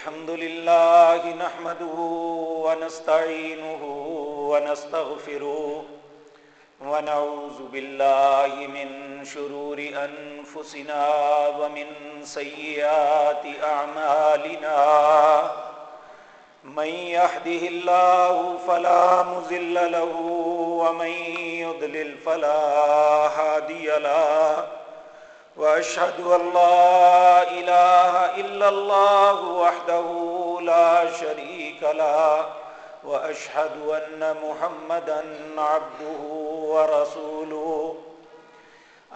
الحمد لله نحمده ونستعينه ونستغفره ونعوذ بالله من شرور أنفسنا ومن سيئات أعمالنا. من يحده الله فلا مزل له، ومن يضلل فلا هادي له. وأشهد أن لا إله إلا الله وحده لا شريك له وأشهد أن محمدا عبده ورسوله.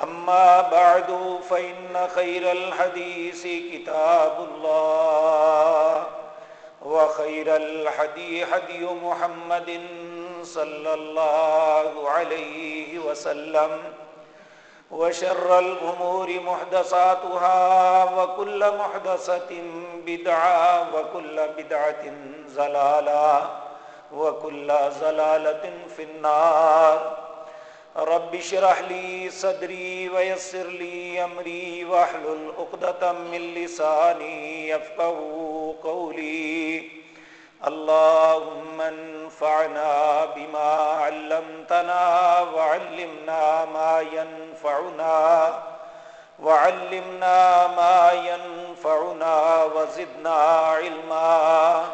أما بعد، فإن خير الحديث كتاب الله وخير الحدي حدي محمد صلى الله عليه وسلم. وشر الأمور محدثاتها وكل محدثة بدعة وكل بدعة زلالة وكل زلالة في النار. رب شرح لي صدري ويسر لي أمري واحلل عقدة من لساني يفقه قولي. اللهم انفعنا بما علمتنا وعلمنا ما ينفعنا وعلمنا ما ينفعنا وزدنا علما.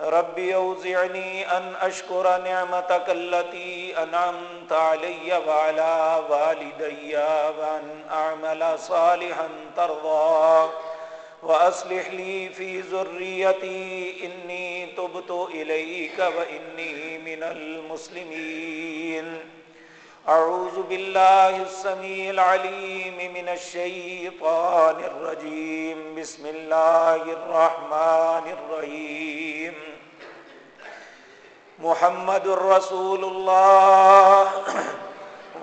ربي اوزعني ان اشكر نعمتك التي انعمت علي وعلى والدي وان اعمل صالحا ترضى. وأصلح لي في ذريتي إني تبت إليك وإني من المسلمين. أعوذ بالله السميع العليم من الشيطان الرجيم. بسم الله الرحمن الرحيم. محمد رسول الله.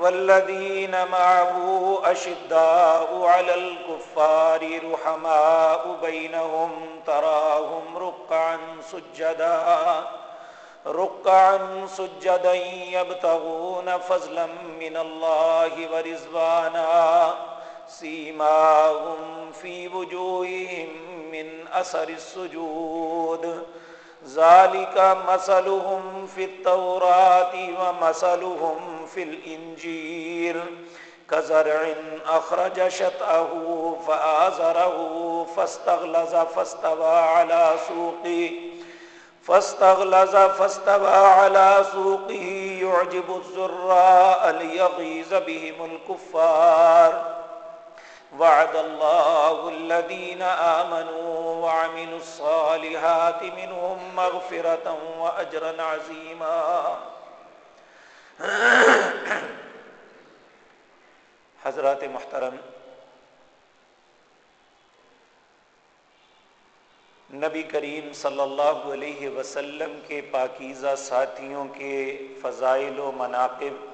والذين معه أشداء على الكفار رحماء بينهم تراهم رقعا سجدا رقعا سجدا يبتغون فضلا من الله ورزوانا سيماهم في وجوههم من أثر السجود۔ ذلك مثلهم في التوراة ومثلهم في الإنجيل كزرع أخرج شطأه فآزره فاستغلظ فاستوى على سوقه فاستغلظ فاستوى على سوقه يعجب الزراء ليغيظ بهم الكفار وعد الله الذين آمنوا وعملوا الصالحات منهم مغفرة وأجرا عظيما. حضرات محترم، نبی کریم صلی اللہ علیہ وسلم کے پاکیزہ ساتھیوں کے فضائل و مناقب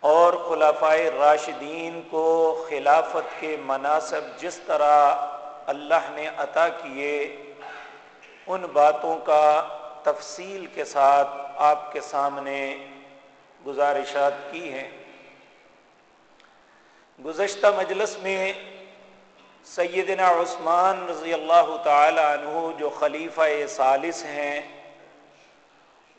اور خلافۂ راشدین کو خلافت کے مناسب جس طرح اللہ نے عطا کیے، ان باتوں کا تفصیل کے ساتھ آپ کے سامنے گزارشات کی ہیں۔ گزشتہ مجلس میں سیدنا عثمان رضی اللہ تعالی عنہ جو خلیفہ ثالث ہیں،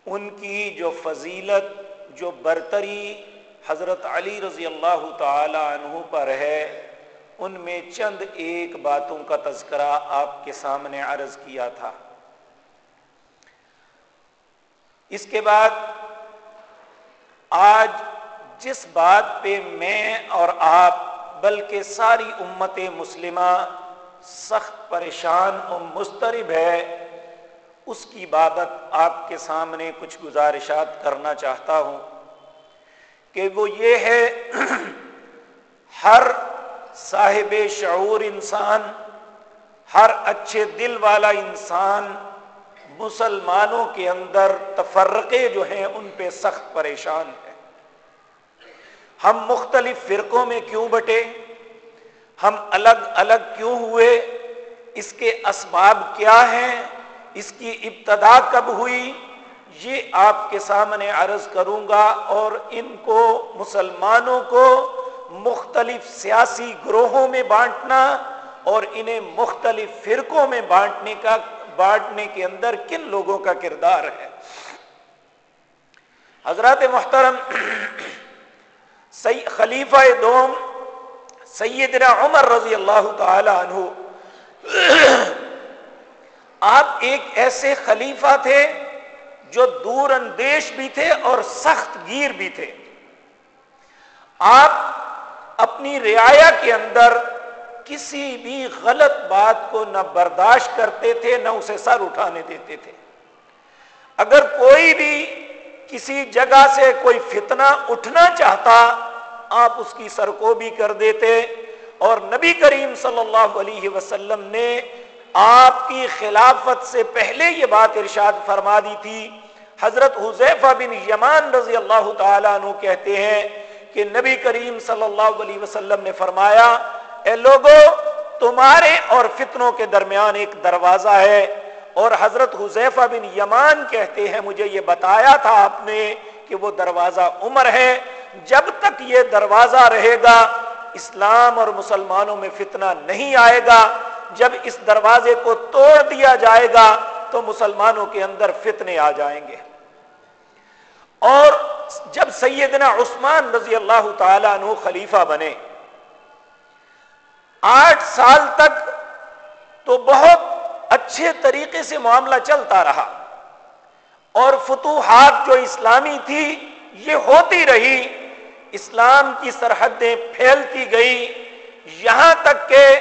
ان کی جو فضیلت، جو برتری حضرت علی رضی اللہ تعالی عنہ پر ہے، ان میں چند ایک باتوں کا تذکرہ آپ کے سامنے عرض کیا تھا۔ اس کے بعد آج جس بات پہ میں اور آپ بلکہ ساری امت مسلمہ سخت پریشان و مسترب ہے، اس کی بابت آپ کے سامنے کچھ گزارشات کرنا چاہتا ہوں۔ کہ وہ یہ ہے ہر صاحب شعور انسان، ہر اچھے دل والا انسان مسلمانوں کے اندر تفرقے جو ہیں ان پہ سخت پریشان ہے ہم مختلف فرقوں میں کیوں بٹے؟ ہم الگ الگ کیوں ہوئے؟ اس کے اسباب کیا ہیں؟ اس کی ابتدا کب ہوئی؟ یہ آپ کے سامنے عرض کروں گا اور ان کو، مسلمانوں کو مختلف سیاسی گروہوں میں بانٹنا اور انہیں مختلف فرقوں میں بانٹنے کا، بانٹنے کے اندر کن لوگوں کا کردار ہے؟ حضرات محترم خلیفہ دوم سیدنا عمر رضی اللہ تعالی عنہ۔ آپ ایک ایسے خلیفہ تھے جو دور اندیش بھی تھے اور سخت گیر بھی تھے۔ آپ اپنی رعایا کے اندر کسی بھی غلط بات کو نہ برداشت کرتے تھے، نہ اسے سر اٹھانے دیتے تھے۔ اگر کوئی بھی کسی جگہ سے کوئی فتنہ اٹھنا چاہتا، آپ اس کی سر کو بھی کر دیتے۔ اور نبی کریم صلی اللہ علیہ وسلم نے آپ کی خلافت سے پہلے یہ بات ارشاد فرما دی تھی۔ حضرت حذیفہ بن یمان رضی اللہ تعالیٰ عنہ کہتے ہیں کہ نبی کریم صلی اللہ علیہ وسلم نے فرمایا، اے لوگو، تمہارے اور فتنوں کے درمیان ایک دروازہ ہے۔ اور حضرت حذیفہ بن یمان کہتے ہیں، مجھے یہ بتایا تھا آپ نے کہ وہ دروازہ عمر ہے۔ جب تک یہ دروازہ رہے گا اسلام اور مسلمانوں میں فتنہ نہیں آئے گا۔ جب اس دروازے کو توڑ دیا جائے گا تو مسلمانوں کے اندر فتنے آ جائیں گے۔ اور جب سیدنا عثمان رضی اللہ تعالی عنہ خلیفہ بنے، آٹھ سال تک تو بہت اچھے طریقے سے معاملہ چلتا رہا۔ اور فتوحات جو اسلامی تھی، یہ ہوتی رہی۔ اسلام کی سرحدیں پھیلتی گئی۔ یہاں تک کہ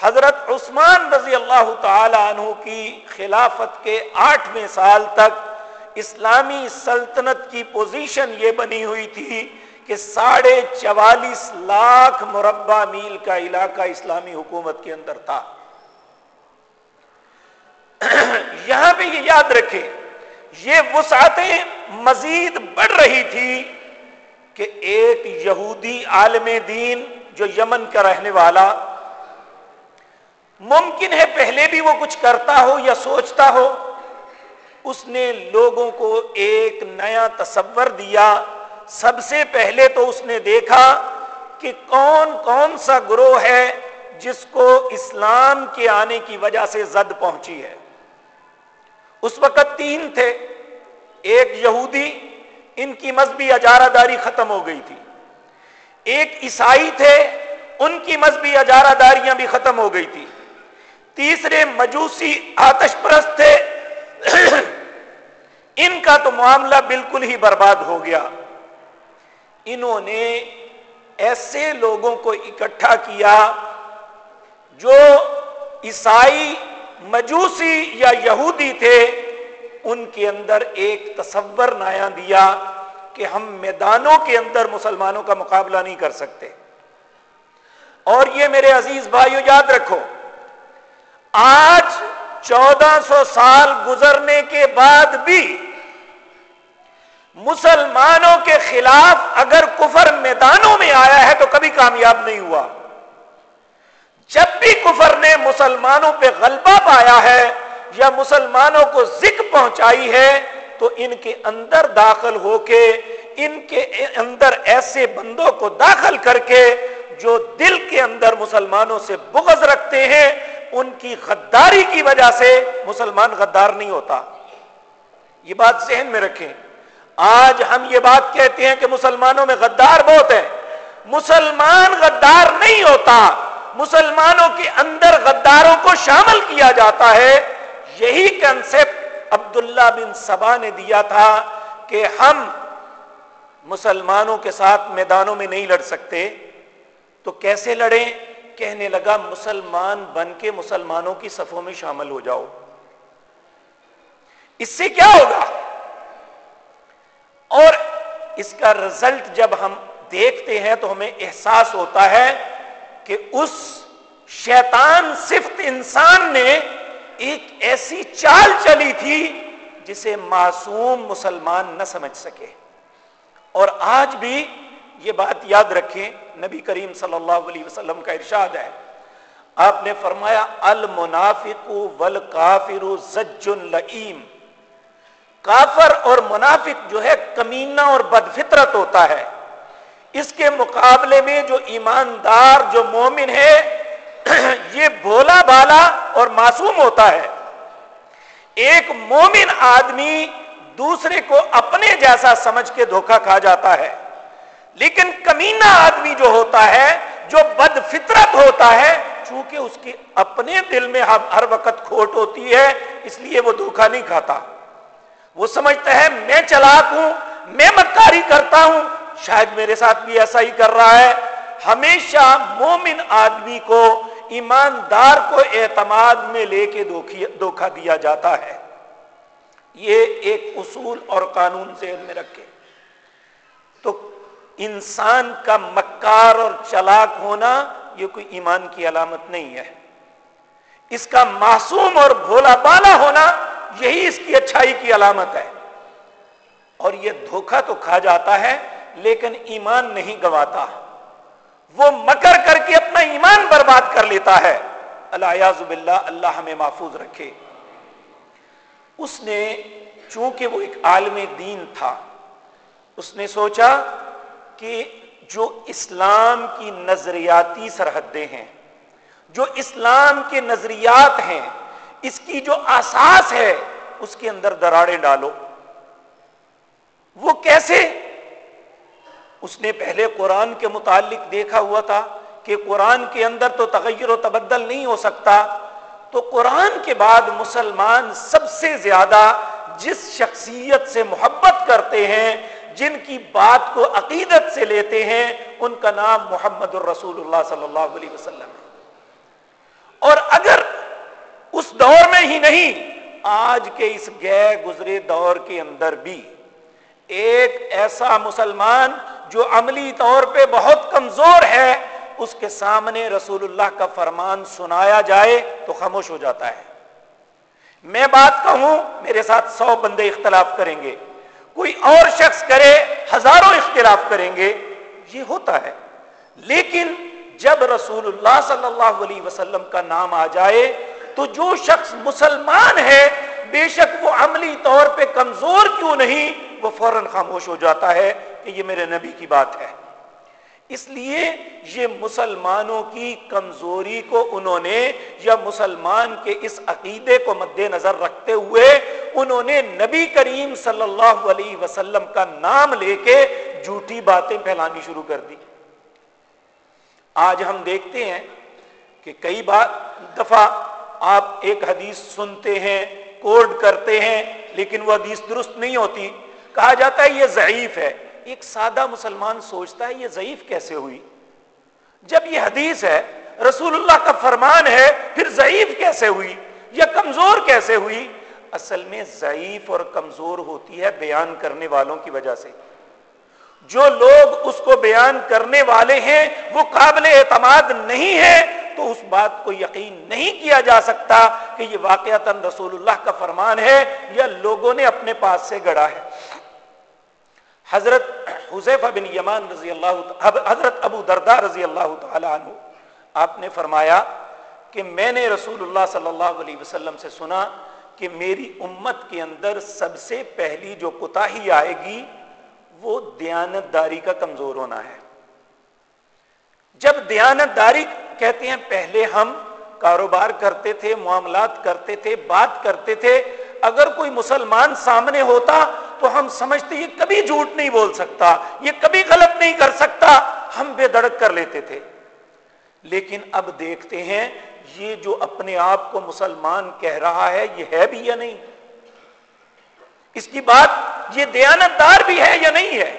حضرت عثمان رضی اللہ تعالی عنہ کی خلافت کے آٹھویں سال تک اسلامی سلطنت کی پوزیشن یہ بنی ہوئی تھی کہ ساڑھے چوالیس لاکھ مربع میل کا علاقہ اسلامی حکومت کے اندر تھا۔ یہاں پہ یہ یاد رکھیں، یہ وسعتیں مزید بڑھ رہی تھی۔ کہ ایک یہودی عالم دین جو یمن کا رہنے والا، ممکن ہے پہلے بھی وہ کچھ کرتا ہو یا سوچتا ہو، اس نے لوگوں کو ایک نیا تصور دیا۔ سب سے پہلے تو اس نے دیکھا کہ کون کون سا گروہ ہے جس کو اسلام کے آنے کی وجہ سے زد پہنچی ہے۔ اس وقت تین تھے، ایک یہودی ان کی مذہبی اجارہ داری ختم ہو گئی تھی۔ ایک عیسائی تھے، ان کی مذہبی اجارہ داریاں بھی ختم ہو گئی تھی۔ تیسرے مجوسی آتش پرست تھے۔ ان کا تو معاملہ بالکل ہی برباد ہو گیا۔ انہوں نے ایسے لوگوں کو اکٹھا کیا جو عیسائی، مجوسی یا یہودی تھے۔ ان کے اندر ایک تصور نایا دیا کہ ہم میدانوں کے اندر مسلمانوں کا مقابلہ نہیں کر سکتے۔ اور یہ میرے عزیز بھائیو یاد رکھو، آج چودہ سو سال گزرنے کے بعد بھی مسلمانوں کے خلاف اگر کفر میدانوں میں آیا ہے تو کبھی کامیاب نہیں ہوا۔ جب بھی کفر نے مسلمانوں پہ غلبہ پایا ہے یا مسلمانوں کو ذک پہنچائی ہے، تو ان کے اندر داخل ہو کے، ان کے اندر ایسے بندوں کو داخل کر کے، جو دل کے اندر مسلمانوں سے بغض رکھتے ہیں، ان کی غداری کی وجہ سے مسلمان غدار نہیں ہوتا۔ یہ بات ذہن میں رکھیں۔ آج ہم یہ بات کہتے ہیں کہ مسلمانوں میں غدار بہت ہے۔ مسلمان غدار نہیں ہوتا۔ مسلمانوں کے اندر غداروں کو شامل کیا جاتا ہے۔ یہی کنسپٹ عبداللہ بن سبا نے دیا تھا کہ ہم مسلمانوں کے ساتھ میدانوں میں نہیں لڑ سکتے۔ تو کیسے لڑیں؟ کہنے لگا، مسلمان بن کے مسلمانوں کی صفوں میں شامل ہو جاؤ۔ اس سے کیا ہوگا؟ اور اس کا رزلٹ جب ہم دیکھتے ہیں تو ہمیں احساس ہوتا ہے کہ اس شیطان صفت انسان نے ایک ایسی چال چلی تھی جسے معصوم مسلمان نہ سمجھ سکے۔ اور آج بھی یہ بات یاد رکھیں، نبی کریم صلی اللہ علیہ وسلم کا ارشاد ہے۔ آپ نے فرمایا، المنافق ول کافر زج لئیم۔ کافر اور منافق جو ہے، کمینہ اور بد فطرت ہوتا ہے۔ اس کے مقابلے میں جو ایماندار، جو مومن ہے یہ بولا بالا اور معصوم ہوتا ہے۔ ایک مومن آدمی دوسرے کو اپنے جیسا سمجھ کے دھوکا کھا جاتا ہے۔ لیکن کمینہ آدمی جو ہوتا ہے، جو بد فطرت ہوتا ہے، چونکہ اس کے اپنے دل میں ہر وقت کھوٹ ہوتی ہے، اس لیے وہ دھوکا نہیں کھاتا۔ وہ سمجھتا ہے، میں چلاک ہوں، میں مکاری کرتا ہوں، شاید میرے ساتھ بھی ایسا ہی کر رہا ہے۔ ہمیشہ مومن آدمی کو ایماندار کو اعتماد میں لے کے دھوکھا دیا جاتا ہے۔ یہ ایک اصول اور قانون سے میں رکھے تو انسان کا مکار اور چلاک ہونا یہ کوئی ایمان کی علامت نہیں ہے۔ اس کا معصوم اور بھولا بالا ہونا یہی اس کی اچھائی کی علامت ہے۔ اور یہ دھوکا تو کھا جاتا ہے، لیکن ایمان نہیں گواتا۔ وہ مکر کر کے اپنا ایمان برباد کر لیتا ہے۔ اللہ باللہ، اللہ ہمیں محفوظ رکھے۔ اس نے، چونکہ وہ ایک عالم دین تھا، اس نے سوچا کہ جو اسلام کی نظریاتی سرحدیں ہیں، جو اسلام کے نظریات ہیں، اس کی جو آساس ہے، اس کے اندر دراڑے ڈالو۔ وہ کیسے؟ اس نے پہلے قرآن کے متعلق دیکھا ہوا تھا۔ کہ قرآن کے اندر تو تغیر و تبدل نہیں ہو سکتا، تو قرآن کے بعد مسلمان سب سے زیادہ جس شخصیت سے محبت کرتے ہیں، جن کی بات کو عقیدت سے لیتے ہیں، ان کا نام محمد الرسول اللہ صلی اللہ علیہ وسلم ہے۔ اور اگر اس دور میں ہی نہیں، آج کے اس گئے گزرے دور کے اندر بھی ایک ایسا مسلمان جو عملی طور پہ بہت کمزور ہے اس کے سامنے رسول اللہ کا فرمان سنایا جائے تو خاموش ہو جاتا ہے۔ میں بات کہوں، میرے ساتھ سو بندے اختلاف کریں گے۔ کوئی اور شخص کرے، ہزاروں اختلاف کریں گے۔ یہ ہوتا ہے۔ لیکن جب رسول اللہ صلی اللہ علیہ وسلم کا نام آ جائے، تو جو شخص مسلمان ہے، بے شک وہ عملی طور پہ کمزور کیوں نہیں، وہ فوراً خاموش ہو جاتا ہے کہ یہ میرے نبی کی بات ہے۔ اس لیے یہ مسلمانوں کی کمزوری کو انہوں نے یا مسلمان کے اس عقیدے کو مد نظر رکھتے ہوئے انہوں نے نبی کریم صلی اللہ علیہ وسلم کا نام لے کے جھوٹی باتیں پھیلانی شروع کر دی۔ آج ہم دیکھتے ہیں کہ کئی بار دفعہ آپ ایک حدیث سنتے ہیں، کوڈ کرتے ہیں، لیکن وہ حدیث درست نہیں ہوتی۔ کہا جاتا ہے یہ ضعیف ہے۔ ایک سادہ مسلمان سوچتا ہے یہ ضعیف کیسے ہوئی؟ جب یہ حدیث ہے، رسول اللہ کا فرمان ہے، پھر ضعیف کیسے ہوئی؟ یا کمزور کیسے ہوئی؟ اصل میں ضعیف اور کمزور ہوتی ہے بیان کرنے والوں کی وجہ سے۔ جو لوگ اس کو بیان کرنے والے ہیں، وہ قابل اعتماد نہیں ہے تو اس بات کو یقین نہیں کیا جا سکتا کہ یہ واقعات رسول اللہ کا فرمان ہے یا لوگوں نے اپنے پاس سے گڑا ہے۔ حضرت حذیفہ بن یمان رضی اللہ حضرت ابو دردہ رضی اللہ تعالی عنہ، آپ نے فرمایا کہ میں نے رسول اللہ صلی اللہ علیہ وسلم سے سنا کہ میری امت کے اندر سب سے پہلی جو کوتاہی آئے گی، وہ دیانت داری کا کمزور ہونا ہے۔ جب دیانت داری کہتے ہیں، پہلے ہم کاروبار کرتے تھے، معاملات کرتے تھے، بات کرتے تھے اگر کوئی مسلمان سامنے ہوتا تو ہم سمجھتے یہ کبھی جھوٹ نہیں بول سکتا، یہ کبھی غلط نہیں کر سکتا، ہم بے دڑک کر لیتے تھے۔ لیکن اب دیکھتے ہیں، یہ جو اپنے آپ کو مسلمان کہہ رہا ہے، یہ ہے بھی یا نہیں؟ اس کی بات، یہ دیانت دار بھی ہے یا نہیں ہے؟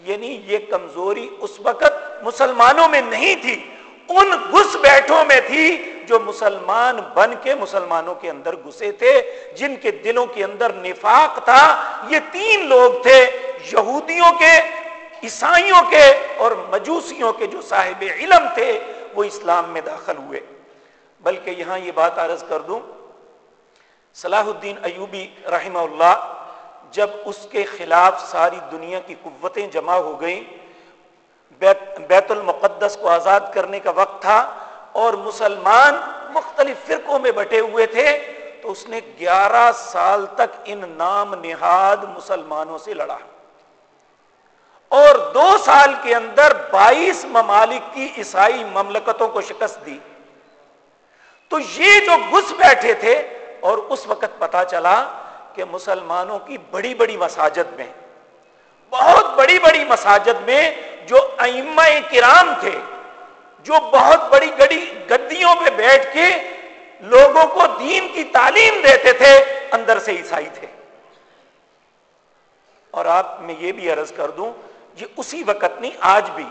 یعنی یہ کمزوری اس وقت مسلمانوں میں نہیں تھی۔ ان گھس بیٹھوں میں تھی جو مسلمان بن کے مسلمانوں کے اندر گھسے تھے، جن کے دلوں کے اندر نفاق تھا۔ یہ تین لوگ تھے، یہودیوں کے، عیسائیوں کے اور مجوسیوں کے جو صاحب علم تھے، وہ اسلام میں داخل ہوئے۔ بلکہ یہاں یہ بات عرض کر دوں، صلاح الدین ایوبی رحمہ اللہ، جب اس کے خلاف ساری دنیا کی قوتیں جمع ہو گئیں بیت المقدس کو آزاد کرنے کا وقت تھا اور مسلمان مختلف فرقوں میں بٹے ہوئے تھے، تو اس نے گیارہ سال تک ان نام نہاد مسلمانوں سے لڑا۔ اور دو سال کے اندر بائیس ممالک کی عیسائی مملکتوں کو شکست دی۔ تو یہ جو گس بیٹھے تھے، اور اس وقت پتا چلا کہ مسلمانوں کی بڑی بڑی مساجد میں، بہت بڑی بڑی مساجد میں جو ائمہ کرام تھے، جو بہت بڑی گڑی گدیوں پہ بیٹھ کے لوگوں کو دین کی تعلیم دیتے تھے، اندر سے عیسائی تھے۔ اور آپ میں یہ بھی عرض کر دوں، یہ اسی وقت نہیں، آج بھی۔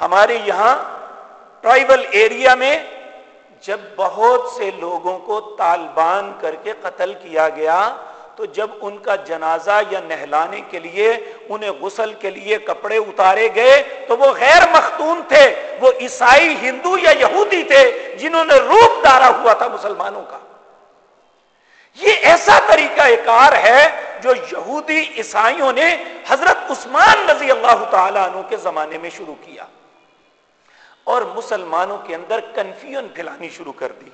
ہمارے یہاں ٹرائبل ایریا میں جب بہت سے لوگوں کو طالبان کر کے قتل کیا گیا تو جب ان کا جنازہ یا نہلانے کے لیے، انہیں غسل کے لیے کپڑے اتارے گئے تو وہ غیر مختون تھے، وہ عیسائی، ہندو یا یہودی تھے جنہوں نے روپ دارا ہوا تھا مسلمانوں کا۔ یہ ایسا طریقہ کار ہے جو یہودی عیسائیوں نے حضرت عثمان رضی اللہ تعالیٰ عنہ کے زمانے میں شروع کیا۔ اور مسلمانوں کے اندر کنفیوژن پھیلانی شروع کر دی۔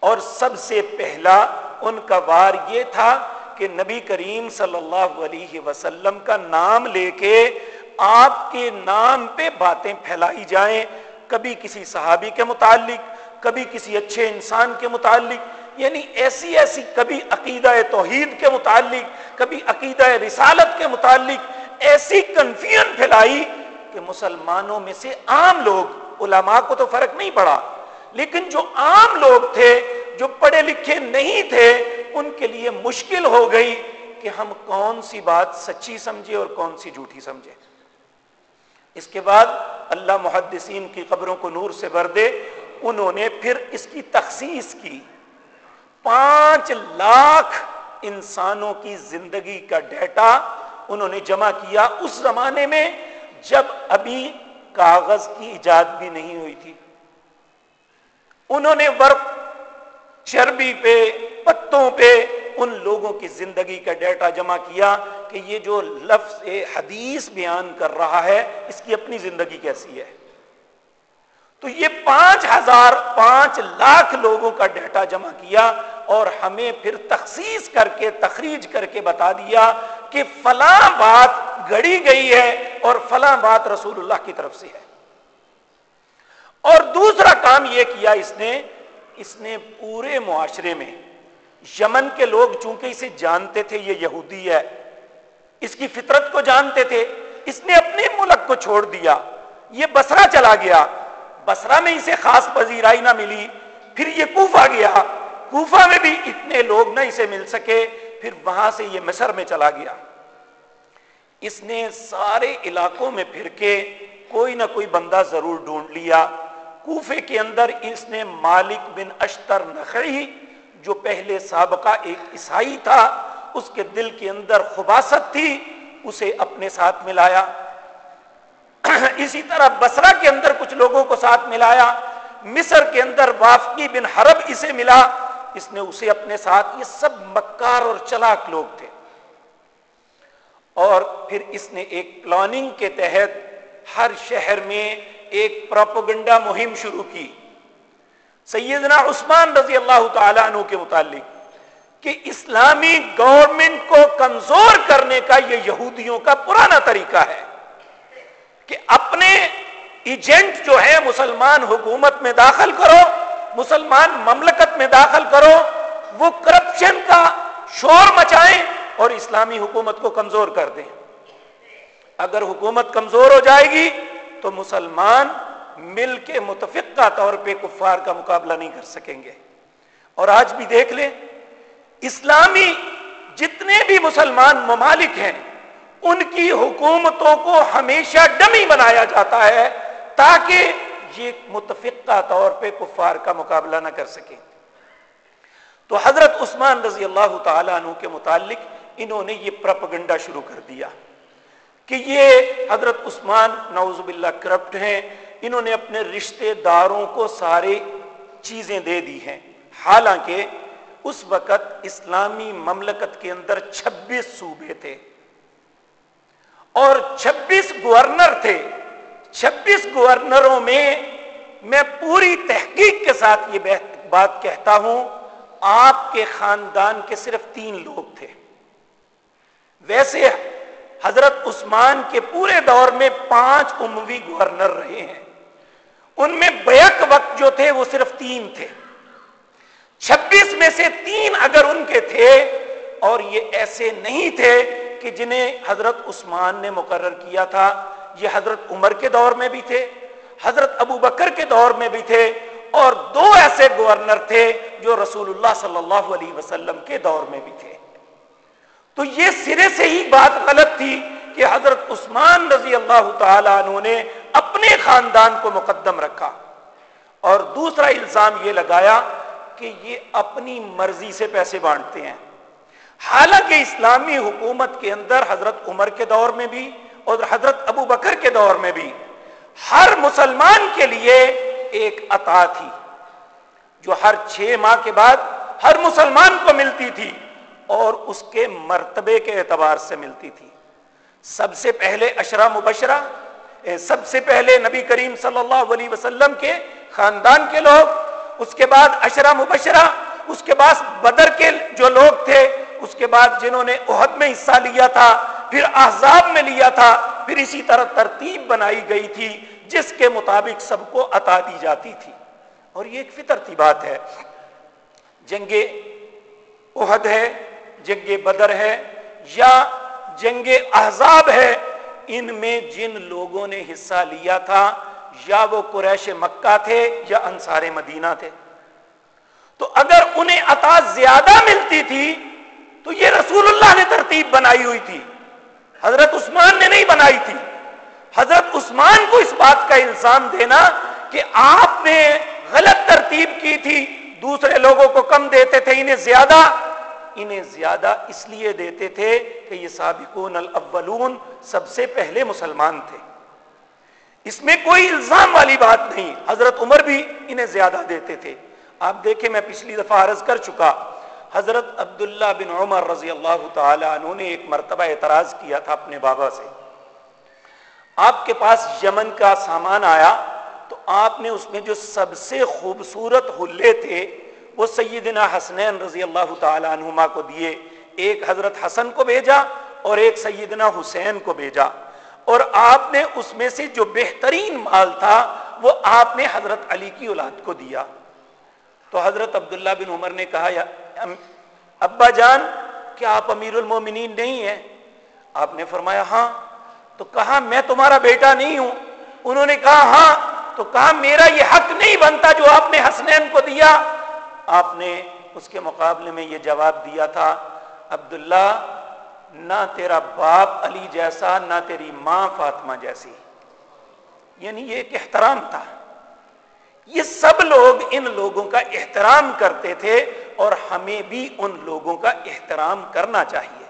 اور سب سے پہلا ان کا وار یہ تھا کہ نبی کریم صلی اللہ علیہ وسلم کا نام لے کے آپ کے نام پہ باتیں پھیلائی جائیں۔ کبھی کسی صحابی کے متعلق، کبھی کسی اچھے انسان کے متعلق یعنی ایسی ایسی کبھی عقیدہ توحید کے متعلق، کبھی عقیدہ رسالت کے متعلق ایسی کنفیوژن پھیلائی کہ مسلمانوں میں سے عام لوگ، علماء کو تو فرق نہیں پڑا، لیکن جو عام لوگ تھے جو پڑھے لکھے نہیں تھے، ان کے لیے مشکل ہو گئی کہ ہم کون سی بات سچی سمجھے اور کون سی جھوٹی سمجھے۔ اس کے بعد اللہ محدثین کی قبروں کو نور سے بھر دے، انہوں نے پھر اس کی تخصیص کی۔ پانچ لاکھ انسانوں کی زندگی کا ڈیٹا انہوں نے جمع کیا اس زمانے میں، جب ابھی کاغذ کی ایجاد بھی نہیں ہوئی تھی۔ انہوں نے ورق چربی پہ، پتوں پہ ان لوگوں کی زندگی کا ڈیٹا جمع کیا کہ یہ جو لفظ حدیث بیان کر رہا ہے، اس کی اپنی زندگی کیسی ہے؟ تو یہ پانچ ہزار پانچ لاکھ لوگوں کا ڈیٹا جمع کیا اور ہمیں پھر تخصیص کر کے، تخریج کر کے بتا دیا کہ فلاں بات گڑی گئی ہے اور فلاں بات رسول اللہ کی طرف سے ہے۔ اور دوسرا کام یہ کیا اس نے اس نے پورے معاشرے میں یمن کے لوگ چونکہ اسے جانتے تھے، یہ یہودی ہے، اس کی فطرت کو جانتے تھے، اس نے اپنے ملک کو چھوڑ دیا، یہ بسرا چلا گیا بسرا میں اسے خاص پذیرائی نہ ملی، پھر یہ کوفہ گیا، کوفہ میں بھی اتنے لوگ نہ اسے مل سکے، پھر وہاں سے یہ مصر میں چلا گیا۔ اس نے سارے علاقوں میں پھر کے کوئی نہ کوئی بندہ ضرور ڈھونڈ لیا۔ کوفے کے اندر اس نے مالک بن اشتر نخعی، جو پہلے سابقہ ایک عیسائی تھا، اس کے دل کے اندر خباست تھی، اسے اپنے ساتھ ملایا۔ اسی طرح بسرا کے اندر کچھ لوگوں کو ساتھ ملایا۔ مصر کے اندر وافقی بن حرب اسے ملا۔ اس نے اسے اپنے ساتھ، یہ سب مکار اور چلاک لوگ تھے۔ اور پھر اس نے ایک پلاننگ کے تحت ہر شہر میں ایک پروپگنڈا مہم شروع کی۔ سیدنا عثمان رضی اللہ تعالیٰ عنہ کے متعلق کہ اسلامی گورنمنٹ کو کمزور کرنے کا یہ یہودیوں کا پرانا طریقہ ہے کہ اپنے ایجنٹ جو ہے مسلمان حکومت میں داخل کرو، مسلمان مملکت میں داخل کرو، وہ کرپشن کا شور مچائیں اور اسلامی حکومت کو کمزور کر دیں۔ اگر حکومت کمزور ہو جائے گی تو مسلمان مل کے متفقہ طور پہ کفار کا مقابلہ نہیں کر سکیں گے۔ اور آج بھی دیکھ لیں، اسلامی جتنے بھی مسلمان ممالک ہیں، ان کی حکومتوں کو ہمیشہ ڈمی بنایا جاتا ہے تاکہ یہ متفقہ طور پہ کفار کا مقابلہ نہ کر سکیں۔ تو حضرت عثمان رضی اللہ تعالیٰ عنہ کے متعلق انہوں نے یہ پرپگنڈا شروع کر دیا۔ کہ یہ حضرت عثمان نعوذ باللہ کرپٹ ہیں، انہوں نے اپنے رشتے داروں کو سارے چیزیں دے دی ہیں۔ حالانکہ اس وقت اسلامی مملکت کے اندر چھبیس صوبے تھے۔ اور چھبیس گورنر تھے۔ چھبیس گورنروں میں میں پوری تحقیق کے ساتھ یہ بات کہتا ہوں، آپ کے خاندان کے صرف تین لوگ تھے۔ ویسے حضرت عثمان کے پورے دور میں پانچ اموی گورنر رہے ہیں۔ ان میں بیک وقت جو تھے وہ صرف تین تھے۔ چھبیس میں سے تین اگر ان کے تھے اور یہ ایسے نہیں تھے کہ جنہیں حضرت عثمان نے مقرر کیا تھا، یہ حضرت عمر کے دور میں بھی تھے، حضرت ابو بکر کے دور میں بھی تھے اور دو ایسے گورنر تھے جو رسول اللہ صلی اللہ علیہ وسلم کے دور میں بھی تھے۔ تو یہ سرے سے ہی بات غلط تھی کہ حضرت عثمان رضی اللہ تعالی عنہ نے اپنے خاندان کو مقدم رکھا۔ اور دوسرا الزام یہ لگایا کہ یہ اپنی مرضی سے پیسے بانٹتے ہیں۔ حالانکہ اسلامی حکومت کے اندر حضرت عمر کے دور میں بھی اور حضرت ابو بکر کے دور میں بھی ہر مسلمان کے لیے ایک عطا تھی، جو ہر چھ ماہ کے بعد ہر مسلمان کو ملتی تھی۔ اور اس کے مرتبے کے اعتبار سے ملتی تھی۔ سب سے پہلے اشرا مبشرہ سب سے پہلے نبی کریم صلی اللہ علیہ وسلم کے خاندان کے لوگ، اس کے بعد اشرا مبشرہ، اس کے بعد بدر کے جو لوگ تھے، اس کے بعد جنہوں نے عہد میں حصہ لیا تھا، پھر احزاب میں لیا تھا، پھر اسی طرح ترتیب بنائی گئی تھی، جس کے مطابق سب کو عطا دی جاتی تھی۔ اور یہ ایک فطرتی بات ہے۔ جنگ عہد ہے جنگ بدر ہے یا جنگ احزاب ہے، ان میں جن لوگوں نے حصہ لیا تھا، یا وہ قریش مکہ تھے یا انصار مدینہ تھے۔ تو اگر انہیں عطا زیادہ ملتی تھی، تو یہ رسول اللہ نے ترتیب بنائی ہوئی تھی۔ حضرت عثمان نے نہیں بنائی تھی۔ حضرت عثمان کو اس بات کا الزام دینا کہ آپ نے غلط ترتیب کی تھی، دوسرے لوگوں کو کم دیتے تھے، انہیں زیادہ انہیں زیادہ اس لیے دیتے تھے کہ یہ سابقون الاولون سب سے پہلے مسلمان تھے۔ اس میں کوئی الزام والی بات نہیں، حضرت عمر بھی انہیں زیادہ دیتے تھے۔ آپ دیکھیں میں پچھلی دفعہ عرض کر چکا، حضرت عبداللہ بن عمر رضی اللہ تعالی عنہ نے ایک مرتبہ اعتراض کیا تھا اپنے بابا سے۔ آپ کے پاس یمن کا سامان آیا تو آپ نے اس میں جو سب سے خوبصورت حلے تھے وہ سیدنا حسنین رضی اللہ تعالی عنہما کو دیے، ایک حضرت حسن کو بھیجا اور ایک سیدنا حسین کو بھیجا۔ اور آپ نے اس میں سے جو بہترین مال تھا، وہ آپ نے حضرت علی کی اولاد کو دیا۔ تو حضرت عبداللہ بن عمر نے کہا، یا ابا جان، کیا آپ امیر المومنین نہیں ہیں؟ آپ نے فرمایا ہاں۔ تو کہا، میں تمہارا بیٹا نہیں ہوں۔ انہوں نے کہا ہاں۔ تو کہا، میرا یہ حق نہیں بنتا جو آپ نے حسنین کو دیا۔ آپ نے اس کے مقابلے میں یہ جواب دیا تھا، عبداللہ، نہ تیرا باپ علی جیسا، نہ تیری ماں فاطمہ جیسی۔ یعنی یہ ایک احترام تھا۔ یہ سب لوگ ان لوگوں کا احترام کرتے تھے اور ہمیں بھی ان لوگوں کا احترام کرنا چاہیے۔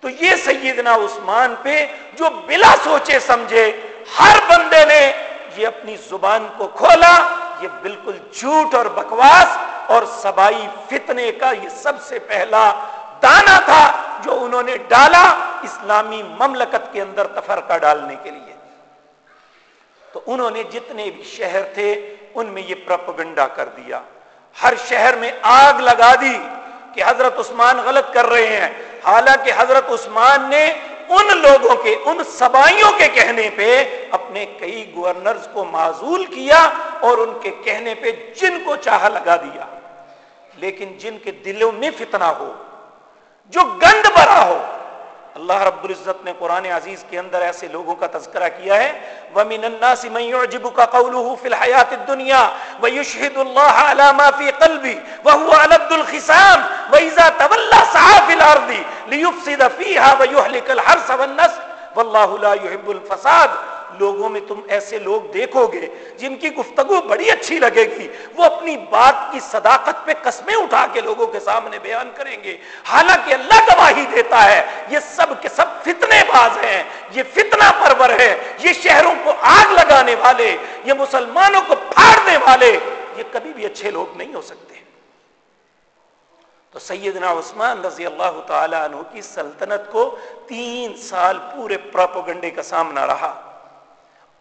تو یہ سیدنا عثمان پہ جو بلا سوچے سمجھے ہر بندے نے یہ اپنی زبان کو کھولا، یہ بالکل جھوٹ اور بکواس اور سبائی فتنے کا یہ سب سے پہلا دانا تھا جو انہوں نے ڈالا اسلامی مملکت کے اندر تفرقہ ڈالنے کے لیے۔ تو انہوں نے جتنے بھی شہر تھے، ان میں یہ پرپگنڈا کر دیا۔ ہر شہر میں آگ لگا دی کہ حضرت عثمان غلط کر رہے ہیں۔ حالانکہ حضرت عثمان نے ان لوگوں کے، ان سبائیوں کے کہنے پہ اپنے کئی گورنرز کو معذول کیا اور ان کے کہنے پہ جن کو چاہا لگا دیا۔ لیکن جن کے دلوں میں فتنہ ہو، جو گند بھرا ہو، اللہ رب العزت نے قرآن عزیز کے اندر ایسے لوگوں کا تذکرہ کیا ہے، وَمِنَ النَّاسِ مَنْ يُعْجِبُكَ قَوْلُهُ فِي الْحَيَاةِ الدُّنْيَا وَيُشْهِدُ اللَّهَ عَلَى مَا فِي قَلْبِ وَهُوَ عَلَبْدُ الْخِسَامِ وَإِذَا تَوَلَّى سَعَى فِي الْأَرْضِ لِيُفْسِدَ فِيهَا وَيُحْلِكَ الْحَرْسَ وَالنَّسْلِ وَاللَّهُ لَا يُحِبُّ الْفَسَادِ لوگوں میں تم ایسے لوگ دیکھو گے جن کی گفتگو بڑی اچھی لگے گی۔ وہ اپنی بات کی صداقت پہ قسمیں اٹھا کے لوگوں کے سامنے بیان کریں گے۔ حالانکہ اللہ گواہی دیتا ہے، یہ سب کے سب فتنے باز ہیں، یہ فتنہ پرور ہے، یہ شہروں کو آگ لگانے والے، یہ مسلمانوں کو پھاڑنے والے۔ یہ کبھی بھی اچھے لوگ نہیں ہو سکتے۔ تو سیدنا عثمان رضی اللہ تعالی عنہ کی سلطنت کو تین سال پورے پروپوگنڈے کا سامنا رہا۔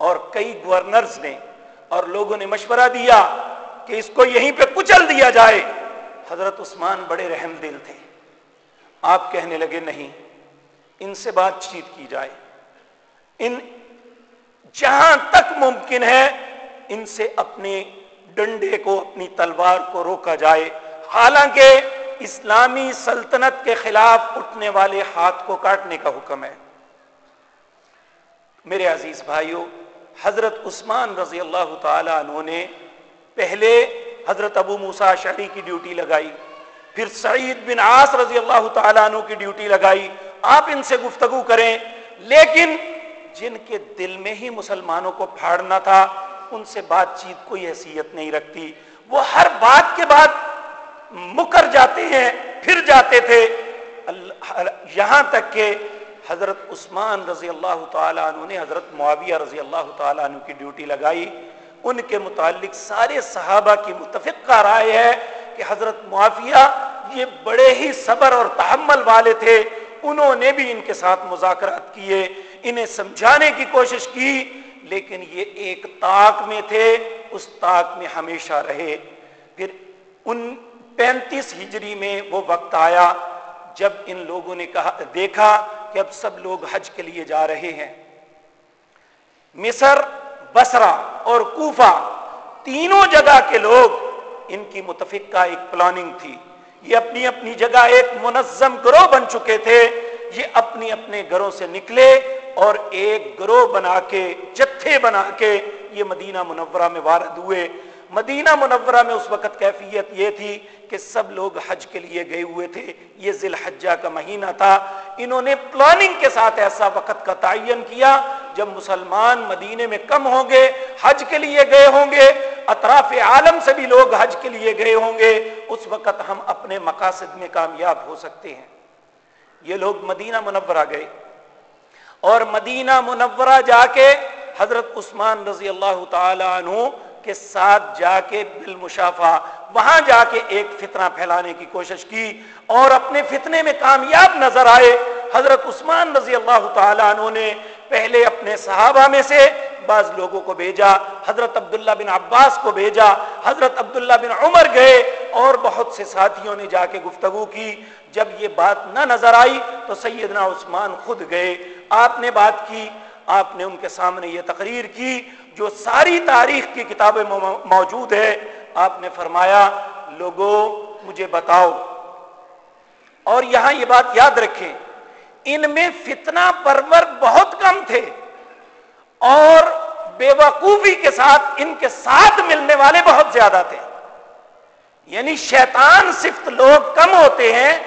اور کئی گورنرز نے اور لوگوں نے مشورہ دیا کہ اس کو یہیں پہ کچل دیا جائے۔ حضرت عثمان بڑے رحم دل تھے۔ آپ کہنے لگے، نہیں، ان سے بات چیت کی جائے۔ ان جہاں تک ممکن ہے، ان سے اپنے ڈنڈے کو، اپنی تلوار کو روکا جائے۔ حالانکہ اسلامی سلطنت کے خلاف اٹھنے والے ہاتھ کو کاٹنے کا حکم ہے۔ میرے عزیز بھائیوں حضرت عثمان رضی اللہ تعالی عنہ نے پہلے حضرت ابو موسا شری کی ڈیوٹی لگائی، پھر سعید بن آس رضی اللہ تعالیٰ عنہ کی ڈیوٹی لگائی۔ آپ ان سے گفتگو کریں، لیکن جن کے دل میں ہی مسلمانوں کو پھاڑنا تھا، ان سے بات چیت کوئی حیثیت نہیں رکھتی۔ وہ ہر بات کے بعد مکر جاتے ہیں، پھر جاتے تھے۔ یہاں تک کہ حضرت عثمان رضی اللہ تعالیٰ عنہ نے حضرت معاویہ رضی اللہ تعالیٰ عنہ کی ڈیوٹی لگائی۔ ان کے متعلق سارے صحابہ کی متفق کا رائے ہے کہ حضرت معافیہ یہ بڑے ہی صبر اور تحمل والے تھے۔ انہوں نے بھی ان کے ساتھ مذاکرات کیے، انہیں سمجھانے کی کوشش کی، لیکن یہ ایک طاق میں تھے، اس طاق میں ہمیشہ رہے۔ پھر ان پینتیس ہجری میں وہ وقت آیا جب ان لوگوں نے کہا، دیکھا کہ اب سب لوگ حج کے لیے جا رہے ہیں۔ مصر بسرا اور کوفہ تینوں جگہ کے لوگ ان کی متفق کا ایک پلاننگ تھی۔ یہ اپنی اپنی جگہ ایک منظم گروہ بن چکے تھے۔ یہ اپنی اپنے گھروں سے نکلے اور ایک گروہ بنا کے، جتھے بنا کے یہ مدینہ منورہ میں وارد ہوئے۔ مدینہ منورہ میں اس وقت کیفیت یہ تھی کہ سب لوگ حج کے لیے گئے ہوئے تھے۔ یہ ذی الحجہ کا مہینہ تھا۔ انہوں نے پلاننگ کے ساتھ ایسا وقت کا تعین کیا جب مسلمان مدینے میں کم ہوں گے، حج کے لیے گئے ہوں گے، اطراف عالم سے بھی لوگ حج کے لیے گئے ہوں گے۔ اس وقت ہم اپنے مقاصد میں کامیاب ہو سکتے ہیں۔ یہ لوگ مدینہ منورہ گئے۔ اور مدینہ منورہ جا کے حضرت عثمان رضی اللہ تعالی عنہ کے ساتھ جا کے بالمشافہ، وہاں جا کے ایک فتنہ پھیلانے کی کوشش کی اور اپنے فتنے میں کامیاب نظر آئے۔ حضرت عثمان رضی اللہ تعالیٰ عنہ نے پہلے اپنے صحابہ میں سے بعض لوگوں کو بھیجا، حضرت عبداللہ بن عباس کو بھیجا، حضرت عبداللہ بن عمر گئے اور بہت سے ساتھیوں نے جا کے گفتگو کی۔ جب یہ بات نہ نظر آئی تو سیدنا عثمان خود گئے۔ آپ نے بات کی، آپ نے ان کے سامنے یہ تقریر کی۔ جو ساری تاریخ کی کتابیں موجود ہے آپ نے فرمایا لوگوں مجھے بتاؤ۔ اور یہاں یہ بات یاد رکھیں، ان میں فتنہ پرور بہت کم تھے اور بے وقوفی کے ساتھ ان کے ساتھ ملنے والے بہت زیادہ تھے۔ یعنی شیطان صفت لوگ کم ہوتے ہیں،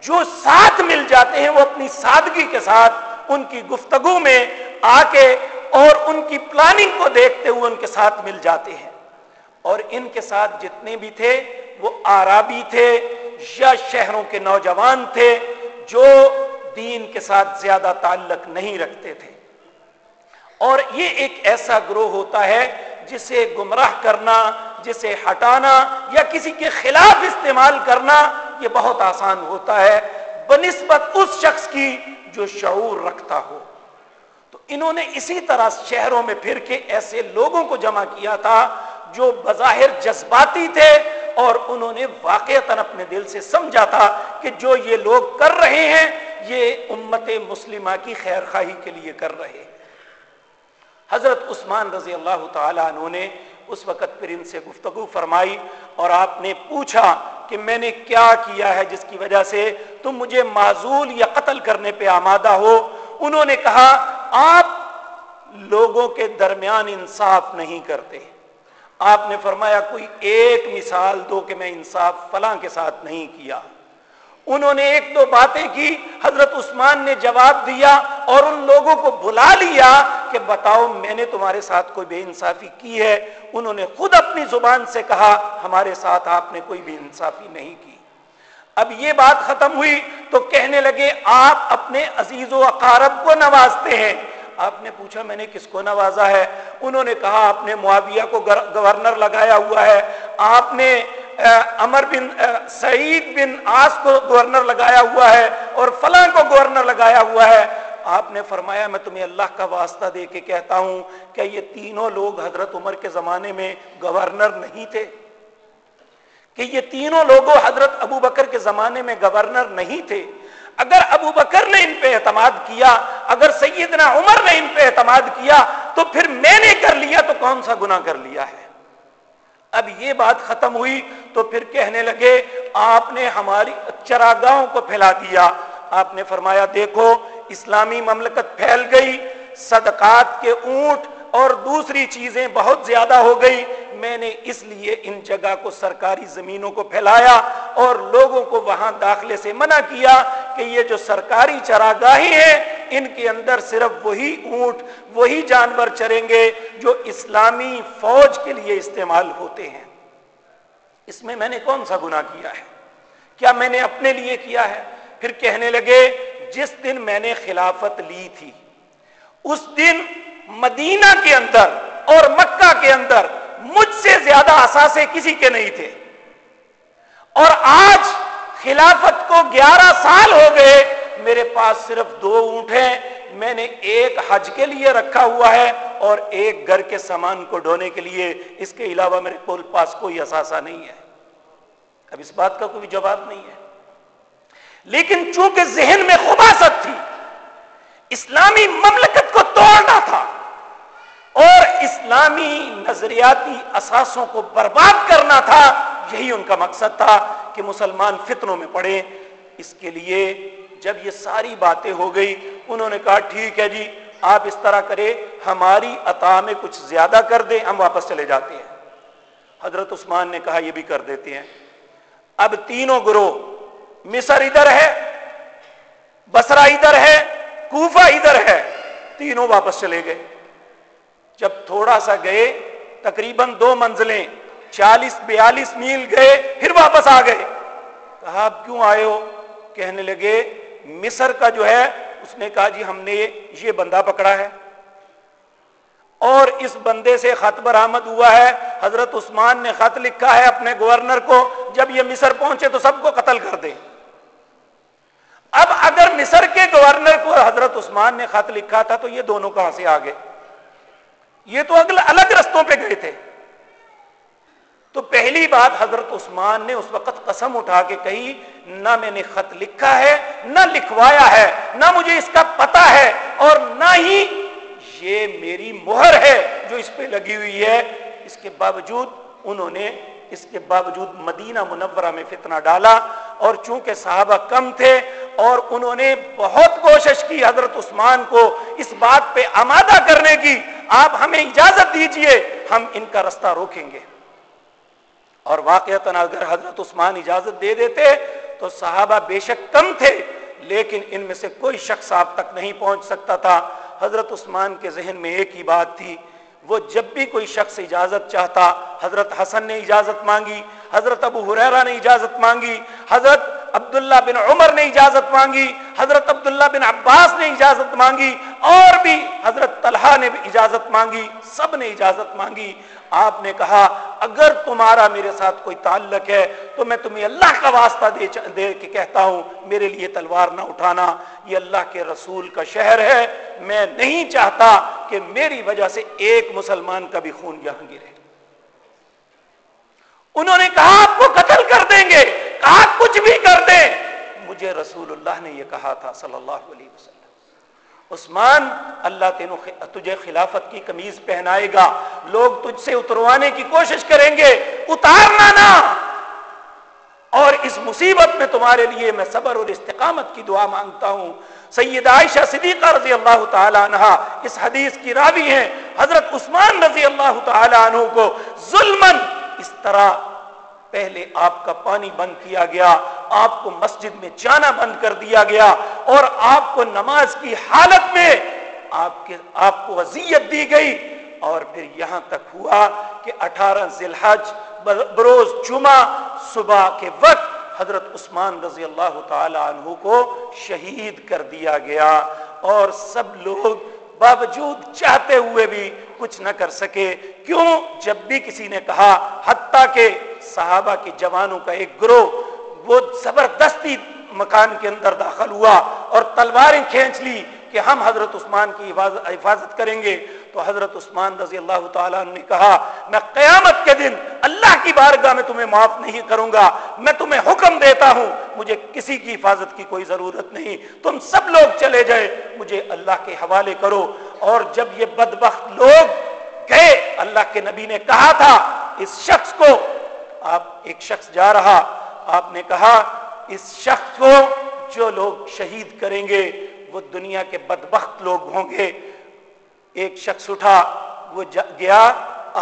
جو ساتھ مل جاتے ہیں، وہ اپنی سادگی کے ساتھ ان کی گفتگو میں آ کے اور ان کی پلاننگ کو دیکھتے ہوئے ان کے ساتھ مل جاتے ہیں۔ اور ان کے ساتھ جتنے بھی تھے، وہ آرابی تھے یا شہروں کے نوجوان تھے، جو دین کے ساتھ زیادہ تعلق نہیں رکھتے تھے۔ اور یہ ایک ایسا گروہ ہوتا ہے جسے گمراہ کرنا، جسے ہٹانا یا کسی کے خلاف استعمال کرنا، یہ بہت آسان ہوتا ہے، بنسبت اس شخص کی جو شعور رکھتا ہو۔ انہوں نے اسی طرح شہروں میں پھر کے ایسے لوگوں کو جمع کیا تھا جو بظاہر جذباتی تھے اور انہوں نے واقع اپنے دل سے سمجھا تھا کہ جو یہ لوگ کر رہے ہیں، یہ امت مسلمہ کی خیر خواہی کے لیے کر رہے ہیں۔ حضرت عثمان رضی اللہ تعالی عنہ نے اس وقت پھر ان سے گفتگو فرمائی اور آپ نے پوچھا کہ میں نے کیا کیا ہے جس کی وجہ سے تم مجھے معذول یا قتل کرنے پہ آمادہ ہو؟ انہوں نے کہا آپ لوگوں کے درمیان انصاف نہیں کرتے۔ آپ نے فرمایا، کوئی ایک مثال دو کہ میں انصاف فلاں کے ساتھ نہیں کیا۔ انہوں نے ایک دو باتیں کی، حضرت عثمان نے جواب دیا اور ان لوگوں کو بلا لیا کہ بتاؤ، میں نے تمہارے ساتھ کوئی بے انصافی کی ہے؟ انہوں نے خود اپنی زبان سے کہا، ہمارے ساتھ آپ نے کوئی بے انصافی نہیں کی۔ اب یہ بات ختم ہوئی تو کہنے لگے آپ اپنے عزیز و اقارب کو نوازتے ہیں۔ آپ نے پوچھا میں نے کس کو نوازا ہے؟ انہوں نے کہا آپ نے معاویہ کو گورنر لگایا ہوا ہے۔ آپ نے امر بن سعید بن آس کو گورنر لگایا ہوا ہے اور فلاں کو گورنر لگایا ہوا ہے۔ آپ نے فرمایا میں تمہیں اللہ کا واسطہ دے کے کہتا ہوں کہ یہ تینوں لوگ حضرت عمر کے زمانے میں گورنر نہیں تھے۔ کہ یہ تینوں لوگوں حضرت ابو بکر کے زمانے میں گورنر نہیں تھے۔ اگر ابو بکر نے ان پہ اعتماد کیا، اگر سیدنا عمر نے ان پہ اعتماد کیا، تو پھر میں نے کر لیا تو کون سا گنا کر لیا ہے؟ اب یہ بات ختم ہوئی تو پھر کہنے لگے، آپ نے ہماری چراگاہوں کو پھیلا دیا۔ آپ نے فرمایا، دیکھو، اسلامی مملکت پھیل گئی، صدقات کے اونٹ اور دوسری چیزیں بہت زیادہ ہو گئی۔ میں نے اس لیے ان جگہ کو سرکاری زمینوں کو پھیلایا اور لوگوں کو وہاں داخلے سے منع کیا کہ یہ جو سرکاری چراگاہی ہیں، ان کے اندر صرف وہی اونٹ، وہی جانور چریں گے جو اسلامی فوج کے لیے استعمال ہوتے ہیں۔ اس میں میں نے کون سا گناہ کیا ہے؟ کیا میں نے اپنے لیے کیا ہے؟ پھر کہنے لگے، جس دن میں نے خلافت لی تھی، اس دن مدینہ کے اندر اور مکہ کے اندر مجھ سے زیادہ اثاثے کسی کے نہیں تھے۔ اور آج خلافت کو گیارہ سال ہو گئے، میرے پاس صرف دو اونٹ ہیں، میں نے ایک حج کے لیے رکھا ہوا ہے اور ایک گھر کے سامان کو ڈھونے کے لیے۔ اس کے علاوہ میرے پاس کوئی اثاثہ نہیں ہے۔ اب اس بات کا کوئی جواب نہیں ہے۔ لیکن چونکہ ذہن میں خباست تھی، اسلامی مملکت اور اسلامی نظریاتی اثاثوں کو برباد کرنا تھا، یہی ان کا مقصد تھا کہ مسلمان فتنوں میں پڑے اس کے لیے جب یہ ساری باتیں ہو گئی، انہوں نے کہا، ٹھیک ہے جی آپ اس طرح کرے ہماری عطا میں کچھ زیادہ کر دیں، ہم واپس چلے جاتے ہیں۔ حضرت عثمان نے کہا، یہ بھی کر دیتے ہیں۔ اب تینوں گروہ، مصر ادھر ہے بسرا ادھر ہے، کوفہ ادھر ہے، تینوں واپس چلے گئے۔ جب تھوڑا سا گئے، تقریباً دو منزلیں چالیس بیالیس میل گئے، پھر واپس آ گئے۔ کہا آپ کیوں آئے ہو؟ کہنے لگے، مصر کا جو ہے، اس نے کہا جی ہم نے یہ بندہ پکڑا ہے۔ اور اس بندے سے خط برآمد ہوا ہے، حضرت عثمان نے خط لکھا ہے اپنے گورنر کو، جب یہ مصر پہنچے تو سب کو قتل کر دے اب اگر مصر کے گورنر کو حضرت عثمان نے خط لکھا تھا تو یہ دونوں کہاں سے آ گئے؟ یہ تو اگل الگ رستوں پہ گئے تھے۔ تو پہلی بات حضرت عثمان نے اس وقت قسم اٹھا کے کہی، نہ میں نے خط لکھا ہے، نہ لکھوایا ہے، نہ مجھے اس کا پتا ہے، اور نہ ہی یہ میری مہر ہے جو اس پہ لگی ہوئی ہے۔ اس کے باوجود انہوں نے اس کے باوجود مدینہ منورہ میں فتنہ ڈالا اور چونکہ صحابہ کم تھے اور انہوں نے بہت کوشش کی حضرت عثمان کو اس بات پہ آمادہ کرنے کی، آپ ہمیں اجازت دیجیے، ہم ان کا رستہ روکیں گے۔ اور واقعات اگر حضرت عثمان اجازت دے دیتے تو صحابہ بے شک کم تھے، لیکن ان میں سے کوئی شخص آپ تک نہیں پہنچ سکتا تھا۔ حضرت عثمان کے ذہن میں ایک ہی بات تھی وہ جب بھی کوئی شخص اجازت چاہتا، حضرت حسن نے اجازت مانگی، حضرت ابو حریرہ نے اجازت مانگی، حضرت عبداللہ بن عمر نے اجازت مانگی، حضرت عبداللہ بن عباس نے اجازت مانگی، اور بھی حضرت طلحہ نے بھی اجازت مانگی، سب نے اجازت مانگی۔ آپ نے کہا، اگر تمہارا میرے ساتھ کوئی تعلق ہے، تو میں تمہیں اللہ کا واسطہ دے دے کے کہتا ہوں، میرے لیے تلوار نہ اٹھانا، یہ اللہ کے رسول کا شہر ہے، میں نہیں چاہتا کہ میری وجہ سے ایک مسلمان کا بھی خون یہاں گرے۔ انہوں نے کہا، آپ کو قتل کر دیں گے، کہا کچھ بھی کر دیں۔ مجھے رسول اللہ نے یہ کہا تھا صلی اللہ علیہ وسلم۔ عثمان، اللہ تینوں تجھے خلافت کی کمیز پہنائے گا۔ لوگ تجھ سے اتروانے کی کوشش کریں گے۔ اتارنا نہ اور اس مصیبت میں تمہارے لیے میں صبر اور استقامت کی دعا مانگتا ہوں۔ سید عائشہ صدیقہ رضی اللہ تعالی عنہ اس حدیث کی راوی ہیں۔ حضرت عثمان رضی اللہ تعالی عنہ کو ظلمن اس طرح پہلے آپ کا پانی بند کیا گیا، آپ کو مسجد میں جانا بند کر دیا گیا اور آپ کو نماز کی حالت میں آپ کے، آپ کو وزیت دی گئی۔ اور پھر یہاں تک ہوا کہ اٹھارہ ذی الحج بروز جمعہ صبح کے وقت حضرت عثمان رضی اللہ تعالی عنہ کو شہید کر دیا گیا۔ اور سب لوگ باوجود چاہتے ہوئے بھی کچھ نہ کر سکے۔ کیوں؟ جب بھی کسی نے کہا، حتیٰ کہ صحابہ کے جوانوں کا ایک گروہ وہ زبردستی مکان کے اندر داخل ہوا اور تلواریں کھینچ لی۔ کہ ہم حضرت عثمان کی حفاظت کریں گے، تو حضرت عثمان رضی اللہ تعالیٰ نے کہا، میں قیامت کے دن اللہ کی بارگاہ میں تمہیں معاف نہیں کروں گا، میں تمہیں حکم دیتا ہوں، مجھے کسی کی حفاظت کی کوئی ضرورت نہیں، تم سب لوگ چلے جائے مجھے اللہ کے حوالے کرو۔ اور جب یہ بدبخت لوگ گئے، اللہ کے نبی نے کہا تھا، اس شخص کو آپ ایک شخص جا رہا، آپ نے کہا، اس شخص کو جو لوگ شہید کریں گے وہ دنیا کے بدبخت لوگ ہوں گے۔ ایک شخص اٹھا، وہ گیا۔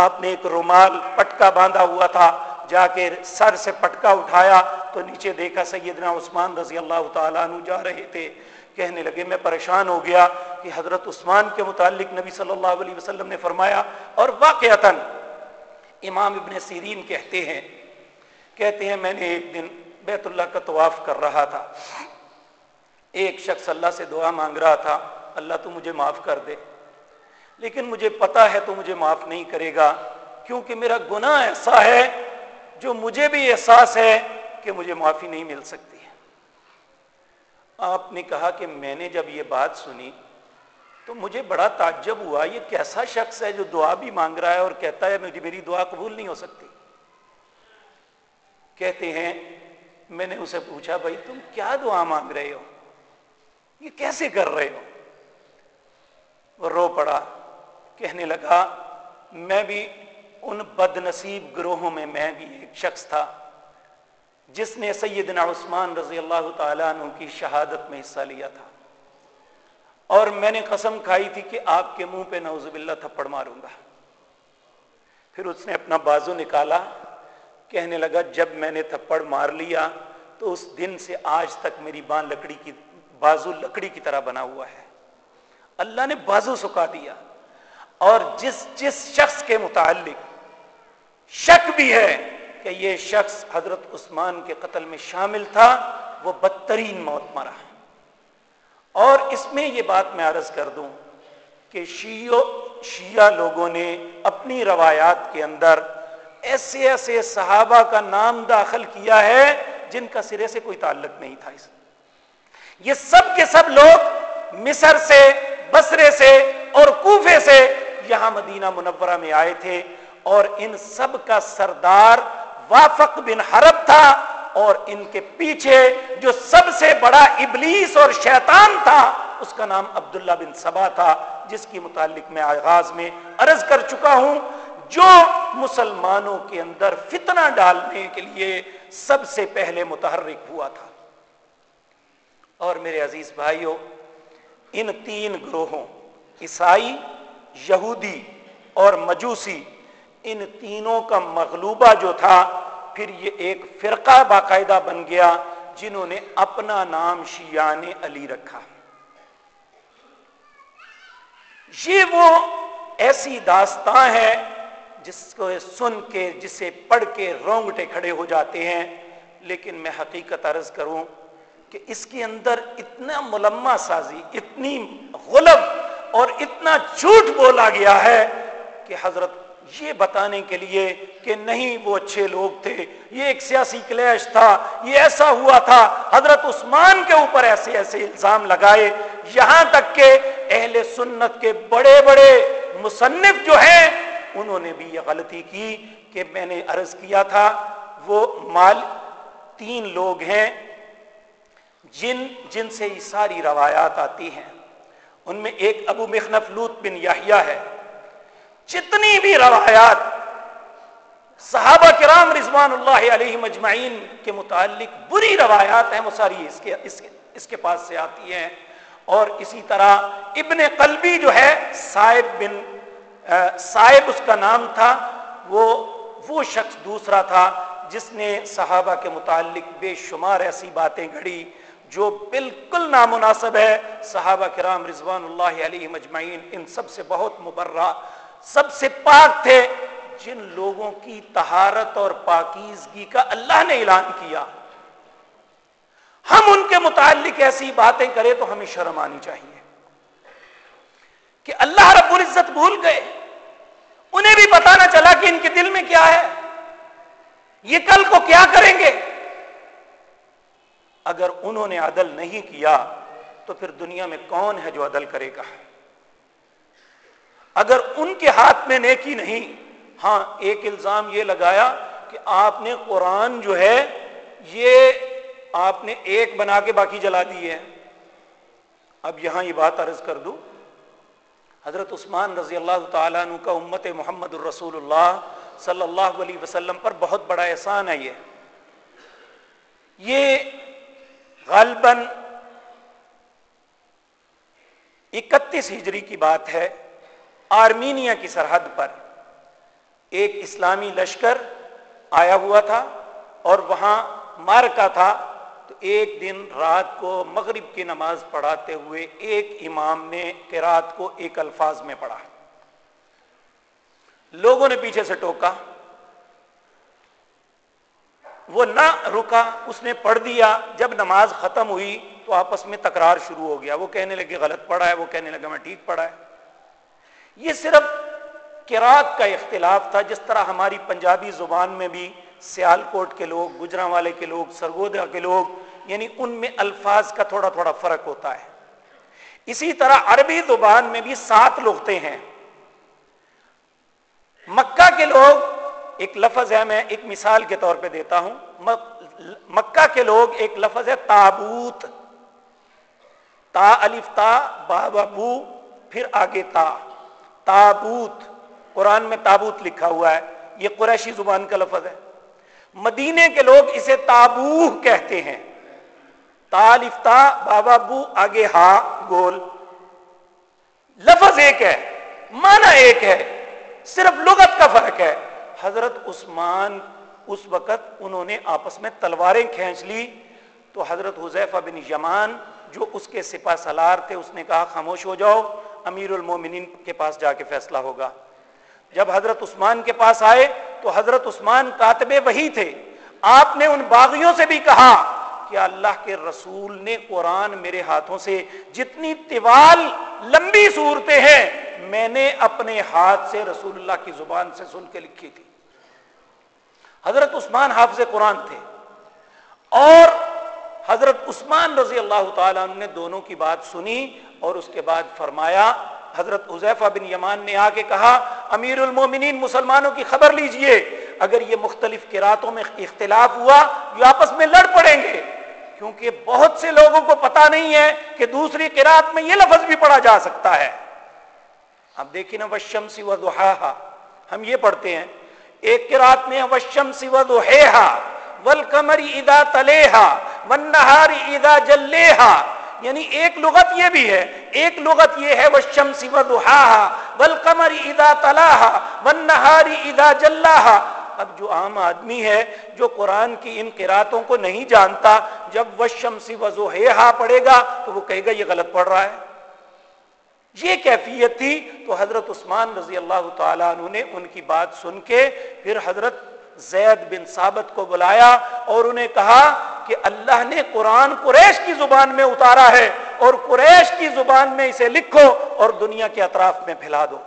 آپ نے ایک رومال پٹکا باندھا ہوا تھا۔ جا کے سر سے پٹکا اٹھایا تو نیچے دیکھا سیدنا عثمان رضی اللہ تعالیٰ عنہ جا رہے تھے۔ کہنے لگے، میں پریشان ہو گیا کہ حضرت عثمان کے متعلق نبی صلی اللہ علیہ وسلم نے فرمایا، اور واقعتاً امام ابن سیرین کہتے ہیں کہتے ہیں، میں نے ایک دن بیت اللہ کا طواف کر رہا تھا۔ ایک شخص اللہ سے دعا مانگ رہا تھا، اللہ تو مجھے معاف کر دے۔ لیکن مجھے پتا ہے تو مجھے معاف نہیں کرے گا، کیونکہ میرا گناہ ایسا ہے جو مجھے بھی احساس ہے کہ مجھے معافی نہیں مل سکتی۔ ہے آپ نے کہا کہ میں نے جب یہ بات سنی تو مجھے بڑا تعجب ہوا، یہ کیسا شخص ہے جو دعا بھی مانگ رہا ہے اور کہتا ہے مجھے میری دعا قبول نہیں ہو سکتی۔ کہتے ہیں، میں نے اسے پوچھا، بھائی تم کیا دعا مانگ رہے ہو؟ یہ کیسے کر رہے ہو؟ وہ رو پڑا، کہنے لگا، میں بھی ان بد نصیب گروہوں میں میں بھی ایک شخص تھا، جس نے سیدنا عثمان رضی اللہ تعالیٰ عنہ کی شہادت میں حصہ لیا تھا۔ اور میں نے قسم کھائی تھی کہ آپ کے منہ پہ نعوذ باللہ تھپڑ ماروں گا۔ پھر اس نے اپنا بازو نکالا، کہنے لگا، جب میں نے تھپڑ مار لیا تو اس دن سے آج تک میری بان لکڑی کی بازو لکڑی کی طرح بنا ہوا ہے۔ اللہ نے بازو سکھا دیا۔ اور جس جس شخص کے متعلق شک بھی ہے کہ یہ شخص حضرت عثمان کے قتل میں شامل تھا، وہ بدترین موت مرا۔ اور اس میں یہ بات میں عرض کر دوں کہ شیعہ لوگوں نے اپنی روایات کے اندر ایسے ایسے صحابہ کا نام داخل کیا ہے جن کا سرے سے کوئی تعلق نہیں تھا اس یہ سب کے سب لوگ مصر سے بسرے سے اور کوفے سے یہاں مدینہ منورہ میں آئے تھے اور ان سب کا سردار وافق بن حرب تھا اور ان کے پیچھے جو سب سے بڑا ابلیس اور شیطان تھا، اس کا نام عبداللہ بن سبا تھا، جس کی متعلق میں آغاز میں عرض کر چکا ہوں، جو مسلمانوں کے اندر فتنہ ڈالنے کے لیے سب سے پہلے متحرک ہوا تھا۔ اور میرے عزیز بھائیوں، ان تین گروہوں، عیسائی، یہودی اور مجوسی، ان تینوں کا مغلوبہ جو تھا، پھر یہ ایک فرقہ باقاعدہ بن گیا جنہوں نے اپنا نام شیان علی رکھا۔ یہ وہ ایسی داستان ہے جس کو سن کے، جسے پڑھ کے رونگٹے کھڑے ہو جاتے ہیں، لیکن میں حقیقت عرض کروں کہ اس کے اندر اتنا ملما سازی، اتنی غلب اور اتنا جھوٹ بولا گیا ہے کہ حضرت یہ بتانے کے لیے کہ نہیں وہ اچھے لوگ تھے، یہ ایک سیاسی کلیش تھا، یہ ایسا ہوا تھا، حضرت عثمان کے اوپر ایسے ایسے الزام لگائے۔ یہاں تک کہ اہل سنت کے بڑے بڑے مصنف جو ہیں، انہوں نے بھی یہ غلطی کی کہ میں نے عرض کیا تھا، وہ مال تین لوگ ہیں جن جن سے یہ ساری روایات آتی ہیں، ان میں ایک ابو مخنف لوت بن یاہیا ہے۔ جتنی بھی روایات صحابہ کرام رضوان اللہ علیہ مجمعین کے متعلق بری روایات ہیں، وہ ساری اس کے اس کے اس کے پاس سے آتی ہیں۔ اور اسی طرح ابن قلبی جو ہے صاحب بن صاحب اس کا نام تھا، وہ وہ شخص دوسرا تھا جس نے صحابہ کے متعلق بے شمار ایسی باتیں گھڑی۔ جو بالکل نامناسب ہے، صحابہ کرام رضوان اللہ علیہ مجمعین ان سب سے بہت مبرہ، سب سے پاک تھے۔ جن لوگوں کی تہارت اور پاکیزگی کا اللہ نے اعلان کیا۔ ہم ان کے متعلق ایسی باتیں کریں تو ہمیں شرم آنی چاہیے۔ کہ اللہ رب العزت بھول گئے۔ انہیں بھی پتا نہ چلا کہ ان کے دل میں کیا ہے۔ یہ کل کو کیا کریں گے؟ اگر انہوں نے عدل نہیں کیا تو پھر دنیا میں کون ہے جو عدل کرے گا؟ اگر ان کے ہاتھ میں نیکی نہیں ہاں ایک الزام یہ لگایا کہ آپ نے قرآن جو ہے، یہ آپ نے ایک بنا کے باقی جلا دی ہے۔ اب یہاں یہ بات عرض کر دوں۔ حضرت عثمان رضی اللہ تعالیٰ عنہ کا امت محمد الرسول اللہ صلی اللہ علیہ وسلم پر بہت بڑا احسان ہے یہ۔ یہ غالباً اکتیس ہجری کی بات ہے، آرمینیا کی سرحد پر ایک اسلامی لشکر آیا ہوا تھا اور وہاں مارکا تھا۔ تو ایک دن رات کو مغرب کی نماز پڑھاتے ہوئے ایک امام نے رات کو ایک الفاظ میں پڑھا۔ لوگوں نے پیچھے سے ٹوکا۔ وہ نہ رکا، اس نے پڑھ دیا۔ جب نماز ختم ہوئی تو آپس میں تکرار شروع ہو گیا۔ وہ کہنے لگے، غلط پڑھا ہے۔ وہ کہنے لگا میں ٹھیک پڑھا ہے۔ یہ صرف کراط کا اختلاف تھا۔ جس طرح ہماری پنجابی زبان میں بھی سیال کوٹ کے لوگ گجرا والے کے لوگ سرگودا کے لوگ یعنی ان میں الفاظ کا تھوڑا تھوڑا فرق ہوتا ہے۔ اسی طرح عربی زبان میں بھی سات لغتیں ہیں۔ مکہ کے لوگ ایک لفظ ہے، میں ایک مثال کے طور پہ دیتا ہوں۔ مکہ کے لوگ ایک لفظ ہے، تابوت۔ تا، الف، تا بابو پھر آگے تا۔ تابوت، قرآن میں تابوت لکھا ہوا ہے۔ یہ قریشی زبان کا لفظ ہے۔ مدینے کے لوگ اسے تابوہ کہتے ہیں۔ تالفتا بابا بو، آگے ہا، گول۔ لفظ ایک ہے مانا ایک ہے۔ صرف لغت کا فرق ہے۔ حضرت عثمان اس وقت انہوں نے آپس میں تلواریں کھینچ لی۔ تو حضرت حضیفہ بن یمان جو اس کے سپا سالار تھے، اس نے کہا، خاموش ہو جاؤ، امیر المومنین کے پاس جا کے فیصلہ ہوگا۔ جب حضرت عثمان کے پاس آئے، تو حضرت عثمان کاتب وہی تھے۔ آپ نے ان باغیوں سے بھی کہا کہ اللہ کے رسول نے قرآن میرے ہاتھوں سے جتنی طوال لمبی صورتیں ہیں، میں نے اپنے ہاتھ سے رسول اللہ کی زبان سے سن کے لکھی تھی۔ حضرت عثمان حافظ قرآن تھے۔ اور حضرت عثمان رضی اللہ تعالیٰ نے دونوں کی بات سنی اور اس کے بعد فرمایا، حضرت عزیفہ بن یمان نے آ کے کہا، امیر المومنین مسلمانوں کی خبر لیجیے، اگر یہ مختلف کراتوں میں اختلاف ہوا، یہ آپس میں لڑ پڑیں گے۔ کیونکہ بہت سے لوگوں کو پتا نہیں ہے کہ دوسری قرات میں یہ لفظ بھی پڑھا جا سکتا ہے۔ اب دیکھیں نا وشم سی و ہم یہ پڑھتے ہیں ایک قرات میں وشم سی و ول کمری ادا تلیہا ون نہاری ادا جلیہا۔ یعنی ایک لغت یہ بھی ہے، ایک لغت یہ ہے وہ شمسی و دہا ول کمر ادا تلاحا ون نہاری ادا جلاحا اب جو عام آدمی ہے، جو قرآن کی ان قراتوں کو نہیں جانتا، جب وہ شمسی و پڑھے گا تو وہ کہے گا یہ غلط پڑھ رہا ہے۔ یہ کیفیت تھی تو حضرت عثمان رضی اللہ تعالیٰ عنہ نے ان کی بات سن کے پھر حضرت زید بن ثابت کو بلایا اور انہیں کہا کہ اللہ نے قرآن قریش کی زبان میں اتارا ہے اور قریش کی زبان میں اسے لکھو اور دنیا کے اطراف میں پھیلا دو۔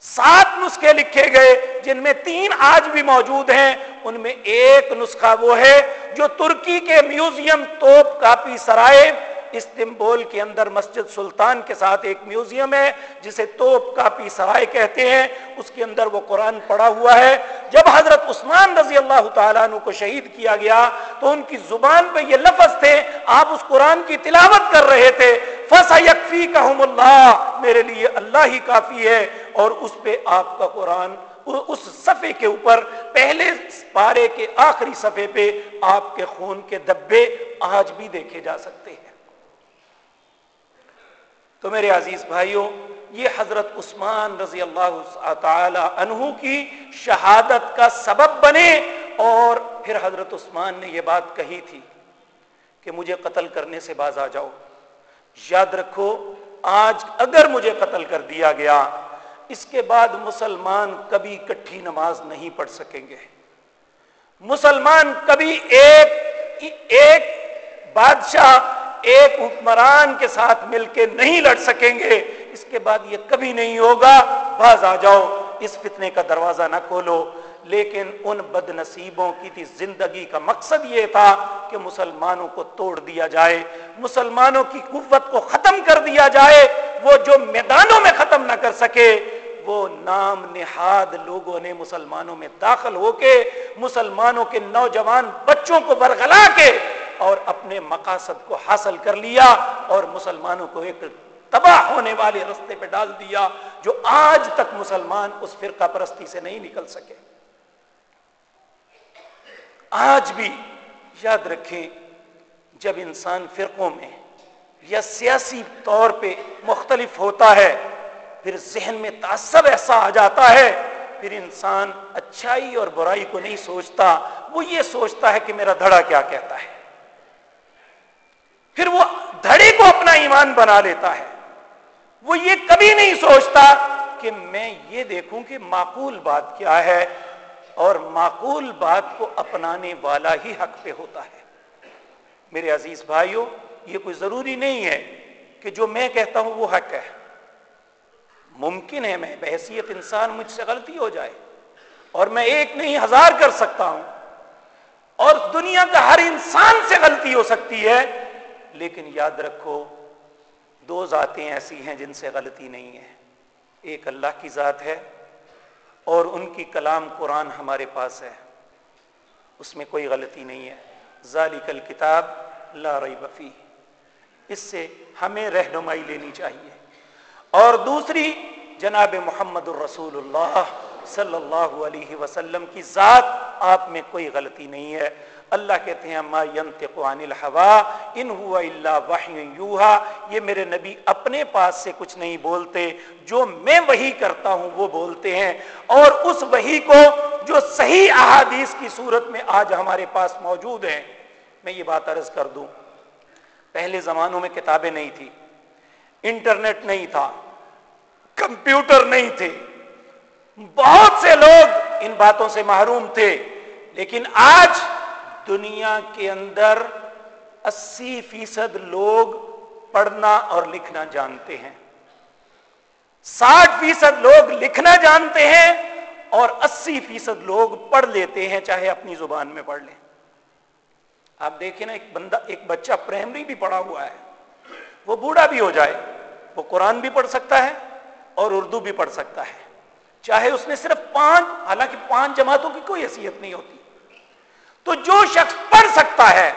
سات نسخے لکھے گئے جن میں تین آج بھی موجود ہیں۔ ان میں ایک نسخہ وہ ہے جو ترکی کے میوزیم توپ کاپی سرائے استنبول کے اندر مسجد سلطان کے ساتھ ایک میوزیم ہے، جسے توپ کاپی سرائے کہتے ہیں۔ اس کے اندر وہ قرآن پڑا ہوا ہے۔ جب حضرت عثمان رضی اللہ تعالیٰ عنہ کو شہید کیا گیا، تو ان کی زبان پہ یہ لفظ تھے۔ آپ اس قرآن کی تلاوت کر رہے تھے۔ فسا یکفی اللہ میرے لیے اللہ ہی کافی ہے۔ اور اس پہ آپ کا قرآن اس صفحے کے اوپر، پہلے پارے کے آخری صفحے پہ آپ کے خون کے دبے آج بھی دیکھے جا سکتے ہیں۔ تو میرے عزیز بھائیوں، یہ حضرت عثمان رضی اللہ تعالی عنہ کی شہادت کا سبب بنے اور پھر حضرت عثمان نے یہ بات کہی تھی کہ مجھے قتل کرنے سے باز آ جاؤ۔ یاد رکھو، آج اگر مجھے قتل کر دیا گیا، اس کے بعد مسلمان کبھی کٹھی نماز نہیں پڑھ سکیں گے۔ مسلمان کبھی ایک ایک بادشاہ ایک حکمران کے ساتھ مل کے نہیں لڑ سکیں گے، اس کے بعد یہ کبھی نہیں ہوگا۔ باز آ جاؤ، اس فتنے کا دروازہ نہ کھولو۔ لیکن ان بد نصیبوں کی تھی زندگی کا مقصد یہ تھا کہ مسلمانوں کو توڑ دیا جائے، مسلمانوں کی قوت کو ختم کر دیا جائے۔ وہ جو میدانوں میں ختم نہ کر سکے، وہ نام نہاد لوگوں نے مسلمانوں میں داخل ہو کے، مسلمانوں کے نوجوان بچوں کو برگلا کے اور اپنے مقاصد کو حاصل کر لیا اور مسلمانوں کو ایک تباہ ہونے والے رستے پہ ڈال دیا جو آج تک مسلمان اس فرقہ پرستی سے نہیں نکل سکے۔ آج بھی یاد رکھیں جب انسان فرقوں میں یا سیاسی طور پہ مختلف ہوتا ہے، پھر ذہن میں تعصب ایسا آ جاتا ہے، پھر انسان اچھائی اور برائی کو نہیں سوچتا، وہ یہ سوچتا ہے کہ میرا دھڑا کیا کہتا ہے۔ پھر وہ دھڑے کو اپنا ایمان بنا لیتا ہے۔ وہ یہ کبھی نہیں سوچتا کہ میں یہ دیکھوں کہ معقول بات کیا ہے اور معقول بات کو اپنانے والا ہی حق پہ ہوتا ہے۔ میرے عزیز بھائیوں، یہ کوئی ضروری نہیں ہے کہ جو میں کہتا ہوں وہ حق ہے۔ ممکن ہے میں بحثیت انسان مجھ سے غلطی ہو جائے اور میں ایک نہیں، ہزار کر سکتا ہوں۔ اور دنیا کا ہر انسان سے غلطی ہو سکتی ہے۔ لیکن یاد رکھو، دو ذاتیں ایسی ہیں جن سے غلطی نہیں ہے۔ ایک اللہ کی ذات ہے اور ان کی کلام قرآن ہمارے پاس ہے۔ اس میں کوئی غلطی نہیں ہے۔ ذالک الکتاب لا ریب فی اس سے ہمیں رہنمائی لینی چاہیے۔ اور دوسری، جناب محمد الرسول اللہ صلی اللہ علیہ وسلم کی ذات آپ میں کوئی غلطی نہیں ہے۔ اللہ کہتے ہیں، ما ينطق عن ان هو الا وحی یوحا یہ میرے نبی اپنے پاس سے کچھ نہیں بولتے، جو میں وہی کرتا ہوں وہ بولتے ہیں۔ اور اس وہی کو جو صحیح احادیث کی صورت میں آج ہمارے پاس موجود ہیں، میں یہ بات عرض کر دوں۔ پہلے زمانوں میں کتابیں نہیں تھی انٹرنیٹ نہیں تھا، کمپیوٹر نہیں تھے۔ بہت سے لوگ ان باتوں سے محروم تھے، لیکن آج دنیا کے اندر اسی فیصد لوگ پڑھنا اور لکھنا جانتے ہیں۔ ساٹھ فیصد لوگ لکھنا جانتے ہیں اور اسی فیصد لوگ پڑھ لیتے ہیں چاہے اپنی زبان میں پڑھ لیں۔ آپ دیکھیں نا، ایک بندہ، ایک بچہ پرائمری بھی پڑھا ہوا ہے۔ وہ بوڑھا بھی ہو جائے، وہ قرآن بھی پڑھ سکتا ہے اور اردو بھی پڑھ سکتا ہے۔ چاہے اس نے صرف پانچ، حالانکہ پانچ جماعتوں کی کوئی حیثیت نہیں ہوتی۔ تو جو شخص پڑھ سکتا ہے،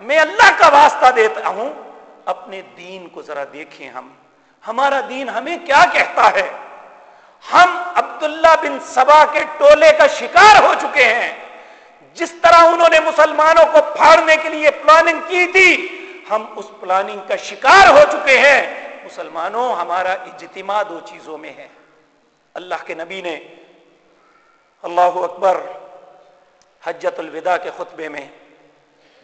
میں اللہ کا واسطہ دیتا ہوں، اپنے دین کو ذرا دیکھیں ہم۔ ہمارا دین ہمیں کیا کہتا ہے؟ ہم عبداللہ بن سبا کے ٹولے کا شکار ہو چکے ہیں۔ جس طرح انہوں نے مسلمانوں کو پھاڑنے کے لیے پلاننگ کی تھی، ہم اس پلاننگ کا شکار ہو چکے ہیں۔ مسلمانوں، ہمارا اجتماع دو چیزوں میں ہے۔ اللہ کے نبی نے، اللہ اکبر حجت الوداع کے خطبے میں،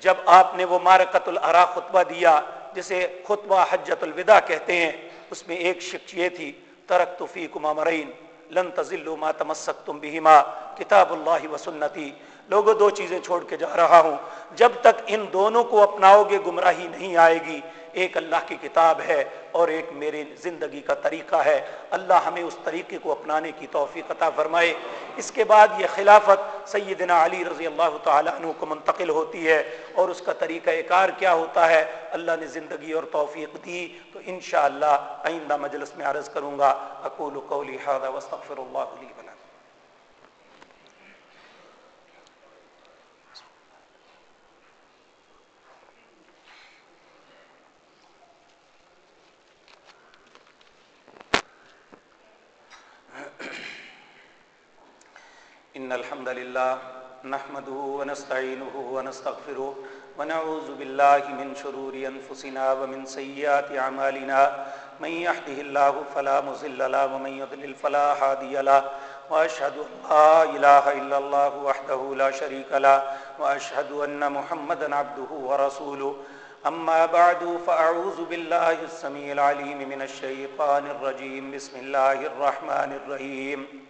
جب آپ نے وہ مارکت الرا خطبہ دیا، جسے خطبہ حجت الوداع کہتے ہیں، اس میں ایک شک یہ تھی ترک توفی کما مرین لن تزلو ما تمسک تم بہما کتاب اللہ و سنتی۔ لوگوں، دو چیزیں چھوڑ کے جا رہا ہوں۔ جب تک ان دونوں کو اپناؤ گے، گمراہی نہیں آئے گی۔ ایک اللہ کی کتاب ہے اور ایک میری زندگی کا طریقہ ہے۔ اللہ ہمیں اس طریقے کو اپنانے کی توفیق عطا فرمائے۔ اس کے بعد یہ خلافت سیدنا علی رضی اللہ تعالیٰ عنہ کو منتقل ہوتی ہے اور اس کا طریقہ کار کیا ہوتا ہے؟ اللہ نے زندگی اور توفیق دی تو انشاءاللہ آئندہ مجلس میں عرض کروں گا۔ اقول قولی وستغفر اللہ علیہ إن الحمد لله نحمده ونستعينه ونستغفره ونعوذ بالله من شرور أنفسنا ومن سيئات عمالنا من يحده الله فلا مزل لا ومن يضلل فلا هادي لا وأشهد أن لا إله إلا الله وحده لا شريك لا وأشهد أن محمد عبده ورسوله أما بعد فأعوذ بالله السميع العليم من الشيطان الرجيم بسم الله الرحمن الرحيم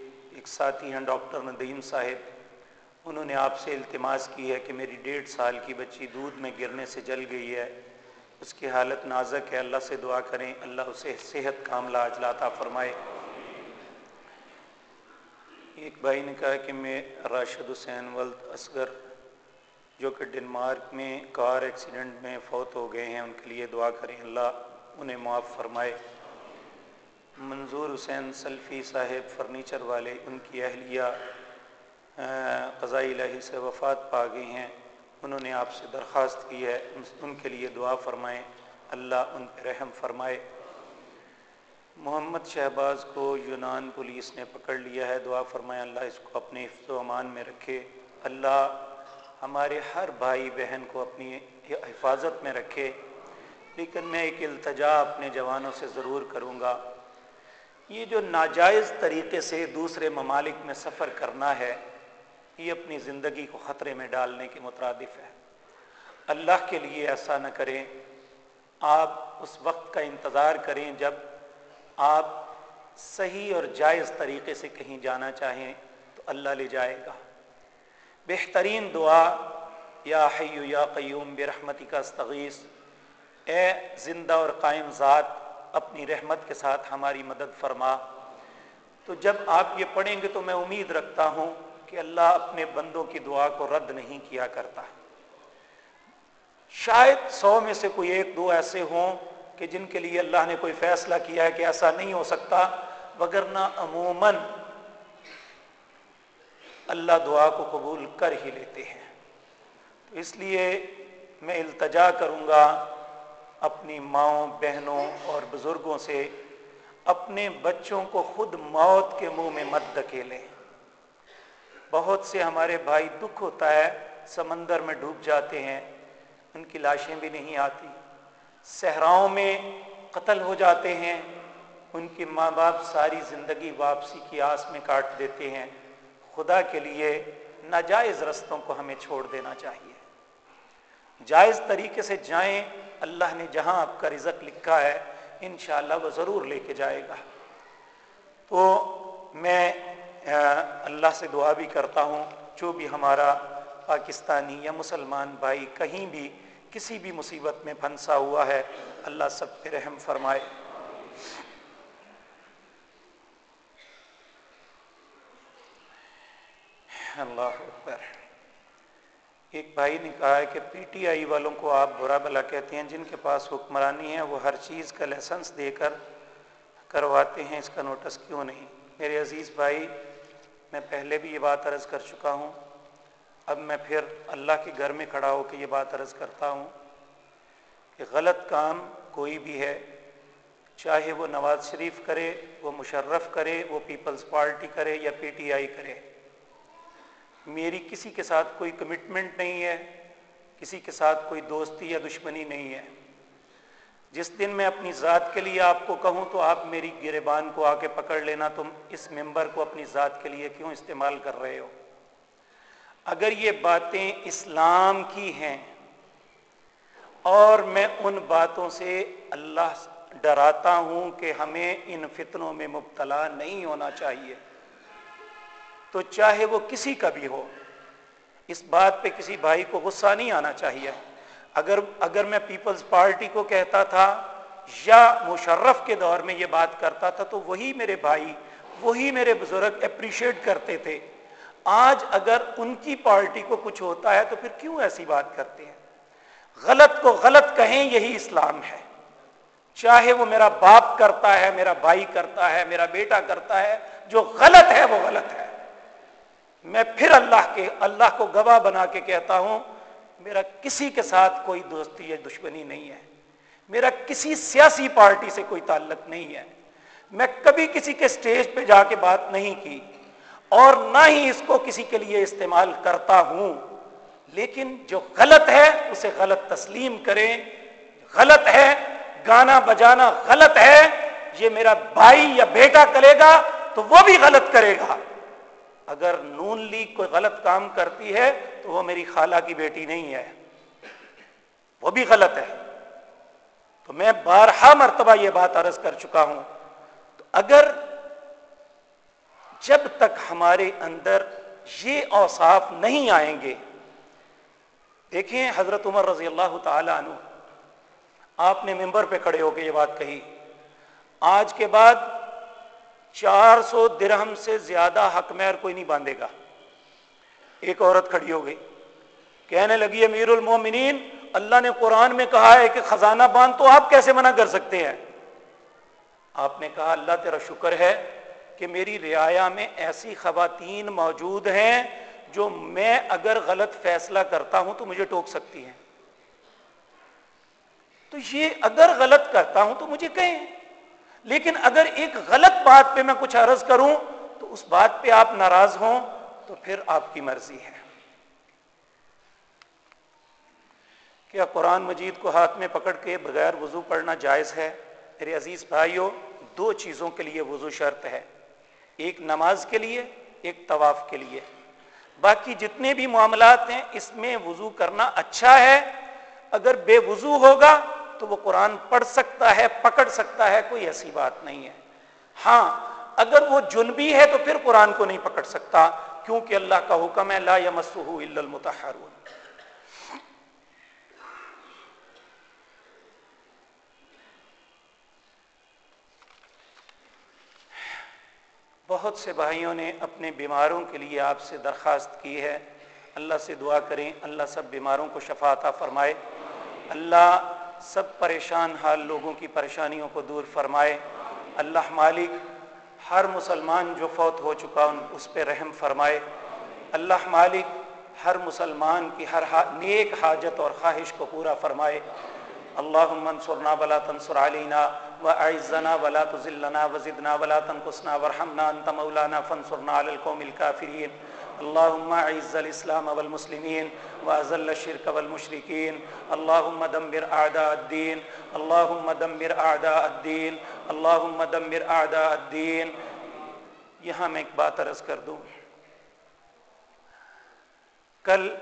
ایک ساتھی ہیں، ڈاکٹر ندیم صاحب۔ انہوں نے آپ سے التماس کی ہے کہ میری ڈیڑھ سال کی بچی دودھ میں گرنے سے جل گئی ہے۔ اس کی حالت نازک ہے۔ اللہ سے دعا کریں، اللہ اسے صحت کاملہ اجلاتا فرمائے۔ ایک بھائی نے کہا کہ میں راشد حسین ولد اصغر، جو کہ ڈنمارک میں کار ایکسیڈنٹ میں فوت ہو گئے ہیں، ان کے لیے دعا کریں۔ اللہ انہیں معاف فرمائے۔ منظور حسین سلفی صاحب فرنیچر والے، ان کی اہلیہ قضائی الہی سے وفات پا گئی ہیں۔ انہوں نے آپ سے درخواست کی ہے، ان کے لیے دعا فرمائیں۔ اللہ ان پہ رحم فرمائے۔ محمد شہباز کو یونان پولیس نے پکڑ لیا ہے۔ دعا فرمائے اللہ اس کو اپنے حفظ و امان میں رکھے۔ اللہ ہمارے ہر بھائی بہن کو اپنی حفاظت میں رکھے۔ لیکن میں ایک التجا اپنے جوانوں سے ضرور کروں گا۔ یہ جو ناجائز طریقے سے دوسرے ممالک میں سفر کرنا ہے، یہ اپنی زندگی کو خطرے میں ڈالنے کے مترادف ہے۔ اللہ کے لیے ایسا نہ کریں۔ آپ اس وقت کا انتظار کریں جب آپ صحیح اور جائز طریقے سے کہیں جانا چاہیں تو اللہ لے جائے گا۔ بہترین دعا، یا حیو یا قیوم برحمتی کا استغیث، اے زندہ اور قائم ذات اپنی رحمت کے ساتھ ہماری مدد فرما۔ تو جب آپ یہ پڑھیں گے تو میں امید رکھتا ہوں کہ اللہ اپنے بندوں کی دعا کو رد نہیں کیا کرتا۔ شاید سو میں سے کوئی ایک دو ایسے ہوں کہ جن کے لیے اللہ نے کوئی فیصلہ کیا ہے کہ ایسا نہیں ہو سکتا، وگرنہ عموماً اللہ دعا کو قبول کر ہی لیتے ہیں۔ تو اس لیے میں التجا کروں گا اپنی ماؤں، بہنوں اور بزرگوں سے اپنے بچوں کو خود موت کے منہ میں مت دکیلیں بہت سے ہمارے بھائی دکھ ہوتا ہے، سمندر میں ڈوب جاتے ہیں، ان کی لاشیں بھی نہیں آتی۔ صحراؤں میں قتل ہو جاتے ہیں، ان کے ماں باپ ساری زندگی واپسی کی آس میں کاٹ دیتے ہیں۔ خدا کے لیے ناجائز رستوں کو ہمیں چھوڑ دینا چاہیے۔ جائز طریقے سے جائیں اللہ نے جہاں آپ کا رزق لکھا ہے، انشاءاللہ وہ ضرور لے کے جائے گا۔ تو میں اللہ سے دعا بھی کرتا ہوں، جو بھی ہمارا پاکستانی یا مسلمان بھائی کہیں بھی کسی بھی مصیبت میں پھنسا ہوا ہے، اللہ سب پہ رحم فرمائے۔ اللہ اکبر۔ ایک بھائی نے کہا ہے کہ پی ٹی آئی والوں کو آپ برا بلا کہتے ہیں، جن کے پاس حکمرانی ہے، وہ ہر چیز کا لائسنس دے کر کرواتے ہیں، اس کا نوٹس کیوں نہیں؟ میرے عزیز بھائی، میں پہلے بھی یہ بات عرض کر چکا ہوں۔ اب میں پھر اللہ کے گھر میں کھڑا ہو کے یہ بات عرض کرتا ہوں کہ غلط کام کوئی بھی ہے، چاہے وہ نواز شریف کرے، وہ مشرف کرے، وہ پیپلز پارٹی کرے یا پی ٹی آئی کرے۔ میری کسی کے ساتھ کوئی کمٹمنٹ نہیں ہے، کسی کے ساتھ کوئی دوستی یا دشمنی نہیں ہے۔ جس دن میں اپنی ذات کے لیے آپ کو کہوں تو آپ میری گربان کو آ کے پکڑ لینا، تم اس ممبر کو اپنی ذات کے لیے کیوں استعمال کر رہے ہو؟ اگر یہ باتیں اسلام کی ہیں اور میں ان باتوں سے اللہ ڈراتا ہوں کہ ہمیں ان فتنوں میں مبتلا نہیں ہونا چاہیے تو چاہے وہ کسی کا بھی ہو، اس بات پہ کسی بھائی کو غصہ نہیں آنا چاہیے۔ اگر اگر میں پیپلز پارٹی کو کہتا تھا یا مشرف کے دور میں یہ بات کرتا تھا تو وہی میرے بھائی، وہی میرے بزرگ اپریشیٹ کرتے تھے۔ آج اگر ان کی پارٹی کو کچھ ہوتا ہے تو پھر کیوں ایسی بات کرتے ہیں؟ غلط کو غلط کہیں یہی اسلام ہے۔ چاہے وہ میرا باپ کرتا ہے، میرا بھائی کرتا ہے، میرا بیٹا کرتا ہے، جو غلط ہے وہ غلط ہے۔ میں پھر اللہ کے اللہ کو گواہ بنا کے کہتا ہوں، میرا کسی کے ساتھ کوئی دوستی یا دشمنی نہیں ہے۔ میرا کسی سیاسی پارٹی سے کوئی تعلق نہیں ہے۔ میں کبھی کسی کے سٹیج پہ جا کے بات نہیں کی اور نہ ہی اس کو کسی کے لیے استعمال کرتا ہوں۔ لیکن جو غلط ہے، اسے غلط تسلیم کریں۔ غلط ہے، گانا بجانا غلط ہے۔ یہ میرا بھائی یا بیٹا کرے گا تو وہ بھی غلط کرے گا۔ اگر نون لیگ کوئی غلط کام کرتی ہے تو وہ میری خالہ کی بیٹی نہیں ہے۔ وہ بھی غلط ہے۔ تو میں بارہا مرتبہ یہ بات عرض کر چکا ہوں۔ تو اگر جب تک ہمارے اندر یہ اوصاف نہیں آئیں گے، دیکھیں حضرت عمر رضی اللہ تعالی عنہ، آپ نے ممبر پہ کھڑے ہو کے یہ بات کہی۔ آج کے بعد چار سو درہم سے زیادہ حق مہر کوئی نہیں باندھے گا۔ ایک عورت کھڑی ہو گئی، کہنے لگی، امیر المومنین، اللہ نے قرآن میں کہا ہے کہ خزانہ باندھ تو آپ کیسے منع کر سکتے ہیں؟ آپ نے کہا، اللہ تیرا شکر ہے کہ میری رعایا میں ایسی خواتین موجود ہیں جو میں اگر غلط فیصلہ کرتا ہوں تو مجھے ٹوک سکتی ہیں۔ تو یہ اگر غلط کرتا ہوں تو مجھے کہیں؟ لیکن اگر ایک غلط بات پہ میں کچھ عرض کروں تو اس بات پہ آپ ناراض ہوں تو پھر آپ کی مرضی ہے۔ کیا قرآن مجید کو ہاتھ میں پکڑ کے بغیر وضو پڑھنا جائز ہے؟ میرے عزیز بھائیوں دو چیزوں کے لیے وضو شرط ہے۔ ایک نماز کے لیے، ایک طواف کے لیے۔ باقی جتنے بھی معاملات ہیں، اس میں وضو کرنا اچھا ہے۔ اگر بے وضو ہوگا تو وہ قرآن پڑھ سکتا ہے، پکڑ سکتا ہے، کوئی ایسی بات نہیں ہے۔ ہاں اگر وہ جنبی ہے تو پھر قرآن کو نہیں پکڑ سکتا، کیونکہ اللہ کا حکم ہے، لا الا المتحرون۔ بہت سے بھائیوں نے اپنے بیماروں کے لیے آپ سے درخواست کی ہے۔ اللہ سے دعا کریں، اللہ سب بیماروں کو شفاعتہ فرمائے۔ اللہ سب پریشان حال لوگوں کی پریشانیوں کو دور فرمائے۔ اللہ مالک ہر مسلمان جو فوت ہو چکا ان اس پہ رحم فرمائے۔ اللہ مالک ہر مسلمان کی ہر نیک حاجت اور خواہش کو پورا فرمائے۔ اللہ منصورنا بلا تنصر علینا وأعزنا ولا تزلنا وزدنا ولا تنقصنا وارحمنا أنت مولانا فانصرنا على القوم الكافرين اللهم أعز الإسلام والمسلمين وأذل الشرك والمشركين اللهم دمر أعداء الدين اللهم دمر أعداء الدين اللهم دمر أعداء الدين یہاں میں ایک بات عرض کر دوں۔ کل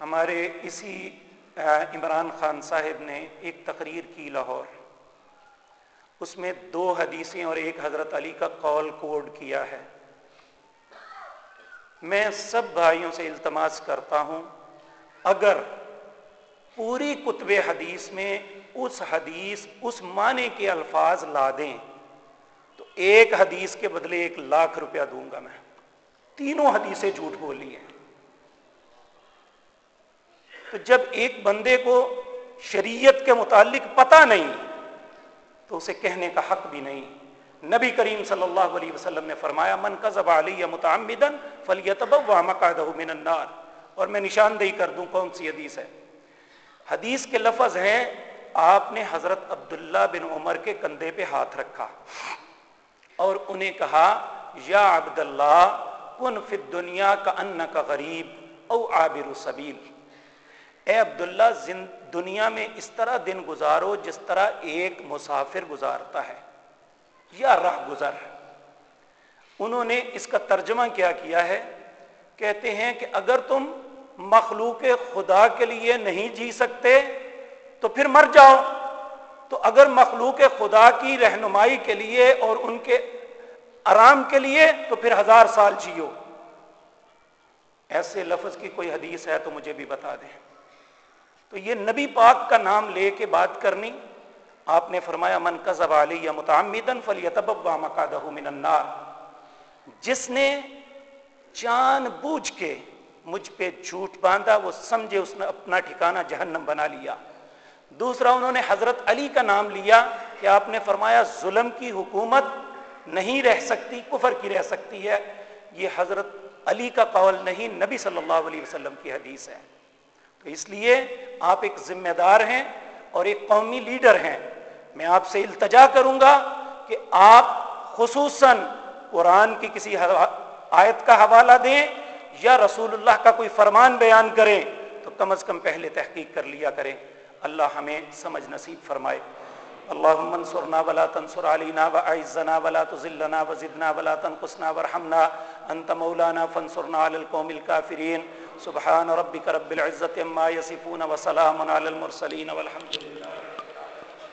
ہمارے اسی عمران خان صاحب نے ایک تقریر کی لاہور۔ اس میں دو حدیثیں اور ایک حضرت علی کا قول کوڈ کیا ہے۔ میں سب بھائیوں سے التماس کرتا ہوں، اگر پوری کتب حدیث میں اس حدیث، اس معنی کے الفاظ لا دیں، تو ایک حدیث کے بدلے ایک لاکھ روپیہ دوں گا میں۔ تینوں حدیثیں جھوٹ بولی ہیں۔ تو جب ایک بندے کو شریعت کے متعلق پتہ نہیں، تو اسے کہنے کا حق بھی نہیں۔ نبی کریم صلی اللہ علیہ وسلم نے فرمایا، من علی متعمدن من النار. اور میں نشاندہی کر دوں کون سی حدیث ہے؟ حدیث کے لفظ ہیں، آپ نے حضرت عبداللہ بن عمر کے کندھے پہ ہاتھ رکھا اور انہیں کہا، یا عبداللہ، کن فی الدنیا کا ان کا غریب او عابر سبیل. اے عبداللہ دنیا میں اس طرح دن گزارو جس طرح ایک مسافر گزارتا ہے۔ یا راہ گزر انہوں نے اس کا ترجمہ کیا کیا ہے، کہتے ہیں کہ اگر تم مخلوق خدا کے لیے نہیں جی سکتے تو پھر مر جاؤ۔ تو اگر مخلوق خدا کی رہنمائی کے لیے اور ان کے آرام کے لیے تو پھر ہزار سال جیو۔ ایسے لفظ کی کوئی حدیث ہے تو مجھے بھی بتا دیں۔ تو یہ نبی پاک کا نام لے کے بات کرنی آپ نے فرمایا، من کذب علی متعمدن فلیتبوا مقعدہ من النار. جس نے جان بوجھ کے مجھ پہ جھوٹ باندھا، وہ سمجھے اس نے اپنا ٹھکانہ جہنم بنا لیا۔ دوسرا، انہوں نے حضرت علی کا نام لیا کہ آپ نے فرمایا، ظلم کی حکومت نہیں رہ سکتی، کفر کی رہ سکتی ہے۔ یہ حضرت علی کا قول نہیں، نبی صلی اللہ علیہ وسلم کی حدیث ہے۔ تو اس لیے آپ ایک ذمہ دار ہیں۔ اور ایک قومی لیڈر ہیں۔ میں آپ سے التجا کروں گا کہ آپ خصوصاً قرآن کی کسی آیت کا حوالہ دیں یا رسول اللہ کا کوئی فرمان بیان کریں تو کم از کم پہلے تحقیق کر لیا کریں۔ اللہ ہمیں سمجھ نصیب فرمائے۔ اللهم انصرنا ولا تنصر علينا واعزنا ولا تذلنا وزدنا ولا تنقصنا وارحمنا۔ انت مولانا فانصرنا على القوم الكافرين سبحان ربك رب العزة عما يصفون وسلام على المرسلين والحمد لله